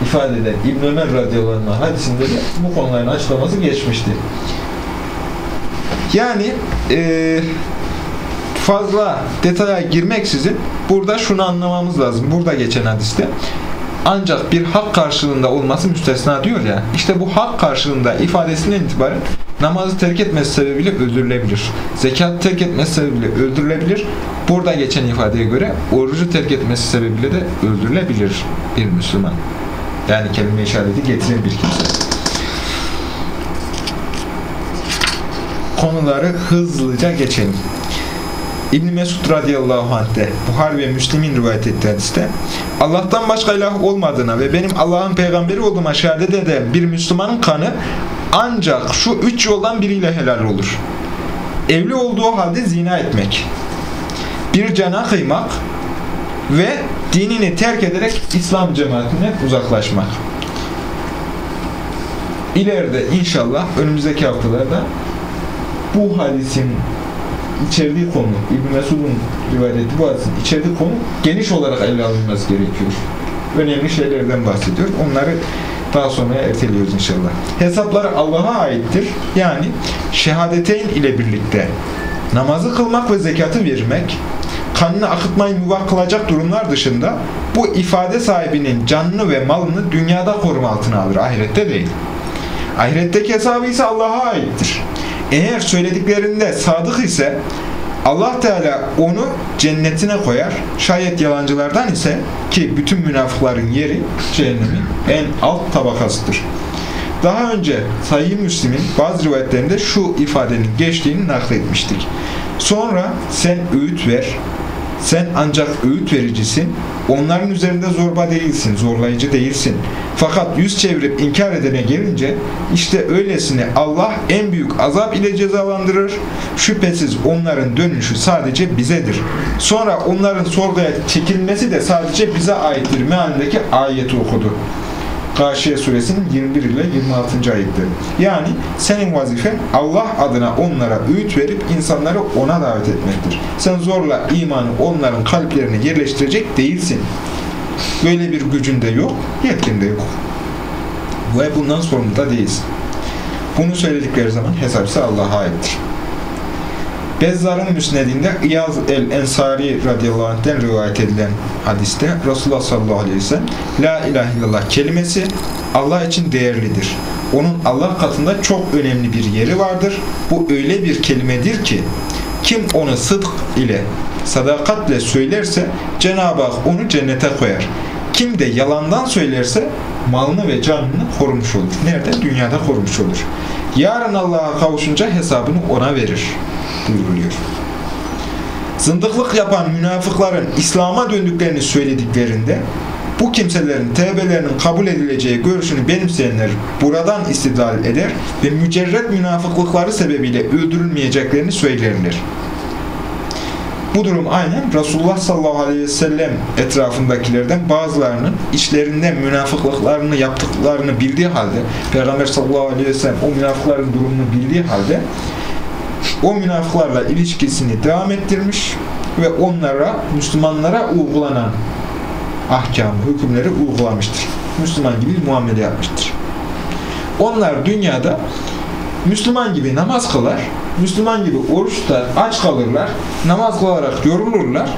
ifade eden İbn Ömer radıyallahu anh hadisinde de bu konuların açıklaması geçmişti. Yani e, fazla detaya girmeksizin burada şunu anlamamız lazım. Burada geçen hadiste ancak bir hak karşılığında olması müstesna diyor ya. İşte bu hak karşılığında ifadesinden itibaren namazı terk etmesi sebebiyle öldürülebilir. Zekat terk etmesi sebebiyle öldürülebilir. Burada geçen ifadeye göre orucu terk etmesi sebebiyle de öldürülebilir bir Müslüman. Yani kelime işareti getiren bir kimse. Konuları hızlıca geçelim. İbn Mesud radıyallahu anh'te Buhari ve Müslim'in rivayet ettiği hadiste Allah'tan başka ilah olmadığına ve benim Allah'ın peygamberi olduğuma şehadet eden bir Müslümanın kanı ancak şu üç yoldan biriyle helal olur. Evli olduğu halde zina etmek, bir cana kıymak ve dinini terk ederek İslam cemaatine uzaklaşmak. İleride inşallah önümüzdeki haftalarda bu hadisin içerdiği konu, İbn Mesud'un rivayet ettiği bu hadisin içerdiği konu geniş olarak ele alınması gerekiyor. Önemli şeylerden bahsediyor. Onları daha sonra erteliyoruz inşallah. Hesapları Allah'a aittir. Yani şehadeteyn ile birlikte namazı kılmak ve zekatı vermek, kanını akıtmayı mübah kılacak durumlar dışında bu ifade sahibinin canını ve malını dünyada koruma altına alır. Ahirette değil. Ahiretteki hesabı ise Allah'a aittir. Eğer söylediklerinde sadık ise Allah Teala onu cennetine koyar. Şayet yalancılardan ise ki bütün münafıkların yeri cehennemin en alt tabakasıdır. Daha önce Sahih Müslim'in bazı rivayetlerinde şu ifadenin geçtiğini nakletmiştik. Sonra sen öğüt ver, sen ancak öğüt vericisin, onların üzerinde zorba değilsin, zorlayıcı değilsin. Fakat yüz çevirip inkar edene gelince, işte öylesine Allah en büyük azap ile cezalandırır. Şüphesiz onların dönüşü sadece bizedir. Sonra onların sorguya çekilmesi de sadece bize aittir mealindeki ayeti okudu. Gâşiye suresinin 21 ile 26. ayetleri. Yani senin vazifen Allah adına onlara öğüt verip insanları ona davet etmektir. Sen zorla imanı onların kalplerine yerleştirecek değilsin. Böyle bir gücün de yok, yetkin de yok. Ve bundan sorumlu da değilsin. Bunu söyledikleri zaman hesap ise Allah'a aittir. Bezzar'ın müsnedinde İyaz el-Ensari radıyallahu anh'den rivayet edilen hadiste Resulullah sallallahu aleyhi ve sellem La ilahe illallah kelimesi Allah için değerlidir. Onun Allah katında çok önemli bir yeri vardır. Bu öyle bir kelimedir ki kim onu sıdk ile sadakatle söylerse Cenab-ı Hak onu cennete koyar. Kim de yalandan söylerse malını ve canını korumuş olur. Nerede? Dünyada korumuş olur. Yarın Allah'a kavuşunca hesabını ona verir buyuruluyor. Zındıklık yapan münafıkların İslam'a döndüklerini söylediklerinde bu kimselerin tevbelerinin kabul edileceği görüşünü benimseyenler buradan istidlal eder ve mücerret münafıklıkları sebebiyle öldürülmeyeceklerini söylerler. Bu durum aynen Resulullah sallallahu aleyhi ve sellem etrafındakilerden bazılarının içlerinden münafıklıklarını yaptıklarını bildiği halde Peygamber sallallahu aleyhi ve sellem o münafıkların durumunu bildiği halde o münafıklarla ilişkisini devam ettirmiş ve onlara, Müslümanlara uygulanan ahkamı, hükümleri uygulamıştır. Müslüman gibi muamele yapmıştır. Onlar dünyada Müslüman gibi namaz kılar, Müslüman gibi oruç aç kalırlar, namaz kılarak yorulurlar.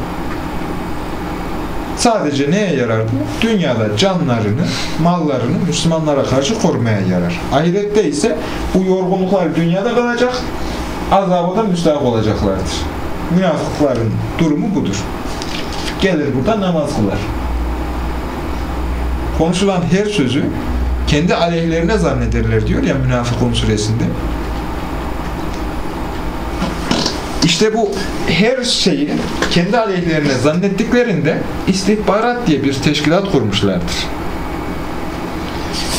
Sadece neye yarar bu? Dünyada canlarını, mallarını Müslümanlara karşı korumaya yarar. Ahirette ise bu yorgunluklar dünyada kalacak, azabı da olacaklardır. Münafıkların durumu budur. Gelir burada namaz kılar. Konuşulan her sözü kendi aleyhlerine zannederler diyor ya Münafıkun suresinde. İşte bu her şeyi kendi aleyhlerine zannettiklerinde istihbarat diye bir teşkilat kurmuşlardır.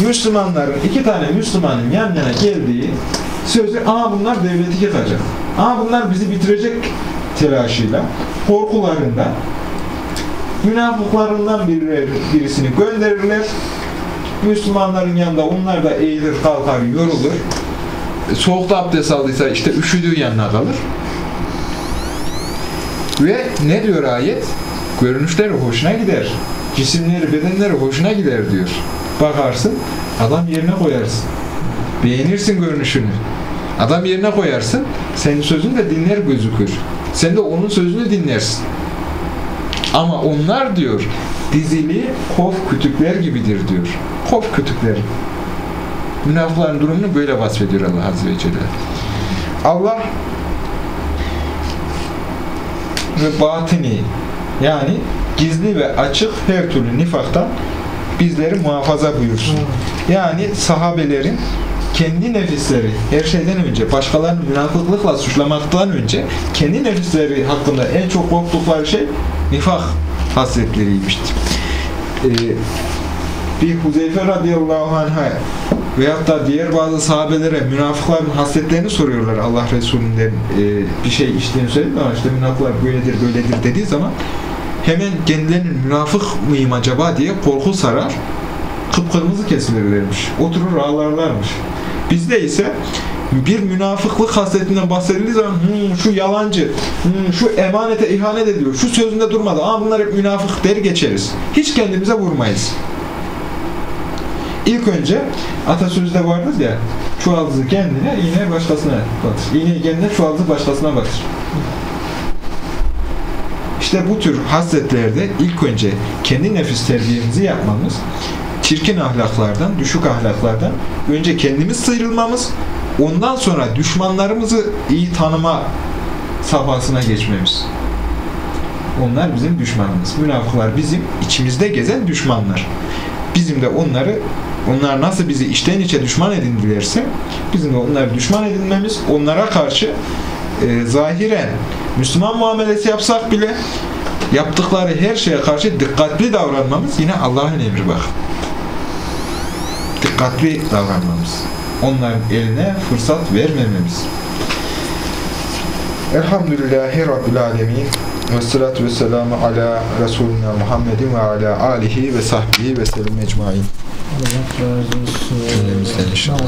Müslümanların, iki tane Müslümanın yan yana geldiği sözü, aa bunlar devleti yıkacak, aa bunlar bizi bitirecek telaşıyla, korkularında münafıklarından biri, birisini gönderirler. Müslümanların yanında onlar da eğilir, kalkar, yorulur. Soğukta abdest aldıysa işte üşüdüğü yanına kalır. Ve ne diyor ayet? Görünüşleri hoşuna gider. cisimleri, bedenleri hoşuna gider diyor. Bakarsın, adam yerine koyarsın. Beğenirsin görünüşünü. Adam yerine koyarsın, senin sözünü de dinler gözükür. Sen de onun sözünü dinlersin. Ama onlar diyor, dizili kof kütükler gibidir diyor. Kof kütükleri. Münafıkların durumunu böyle vasfediyor Allah Azze ve Celle. Allah ve batini yani gizli ve açık her türlü nifaktan bizleri muhafaza buyursun. Yani sahabelerin kendi nefisleri her şeyden önce başkalarını münafıklıkla suçlamaktan önce kendi nefisleri hakkında en çok korktukları şey nifak hasretleriymişti. Ee, bir Huzeyfe radıyallahu anh'a veyahut da diğer bazı sahabelere münafıkların hasletlerini soruyorlar Allah Resulü'nden e, bir şey içtiğini söyledi ama işte münafıklar böyledir böyledir dediği zaman hemen kendilerinin münafık mıyım acaba diye korku sarar kıpkırmızı kesilirlermiş. Oturur ağlarlarmış. Bizde ise bir münafıklık hasletinden bahsedildiği zaman "Hmm, şu yalancı, hmm, şu emanete ihanet ediyor, şu sözünde durmadı. Aa bunlar hep münafık der geçeriz. Hiç kendimize vurmayız. İlk önce atasözde vardır ya çuvaldızı kendine, iğne başkasına batır. İğneyi kendine, çuvaldızı başkasına batır. İşte bu tür hasletlerde ilk önce kendi nefis terbiyemizi yapmamız, çirkin ahlaklardan, düşük ahlaklardan önce kendimiz sıyrılmamız, ondan sonra düşmanlarımızı iyi tanıma safhasına geçmemiz. Onlar bizim düşmanımız. Münafıklar bizim içimizde gezen düşmanlar. Bizim de onları onlar nasıl bizi içten içe düşman edindilerse bizim de onları düşman edinmemiz, onlara karşı e, zahiren Müslüman muamelesi yapsak bile yaptıkları her şeye karşı dikkatli davranmamız yine Allah'ın emri bak. Dikkatli davranmamız. Onların eline fırsat vermememiz. Elhamdülillahi Rabbil Alemin. Ve salatu ve selamu ala Resulina Muhammedin ve ala alihi ve sahbihi ve sellem ecmain. Allah razı olsun. Cümlemizden inşallah.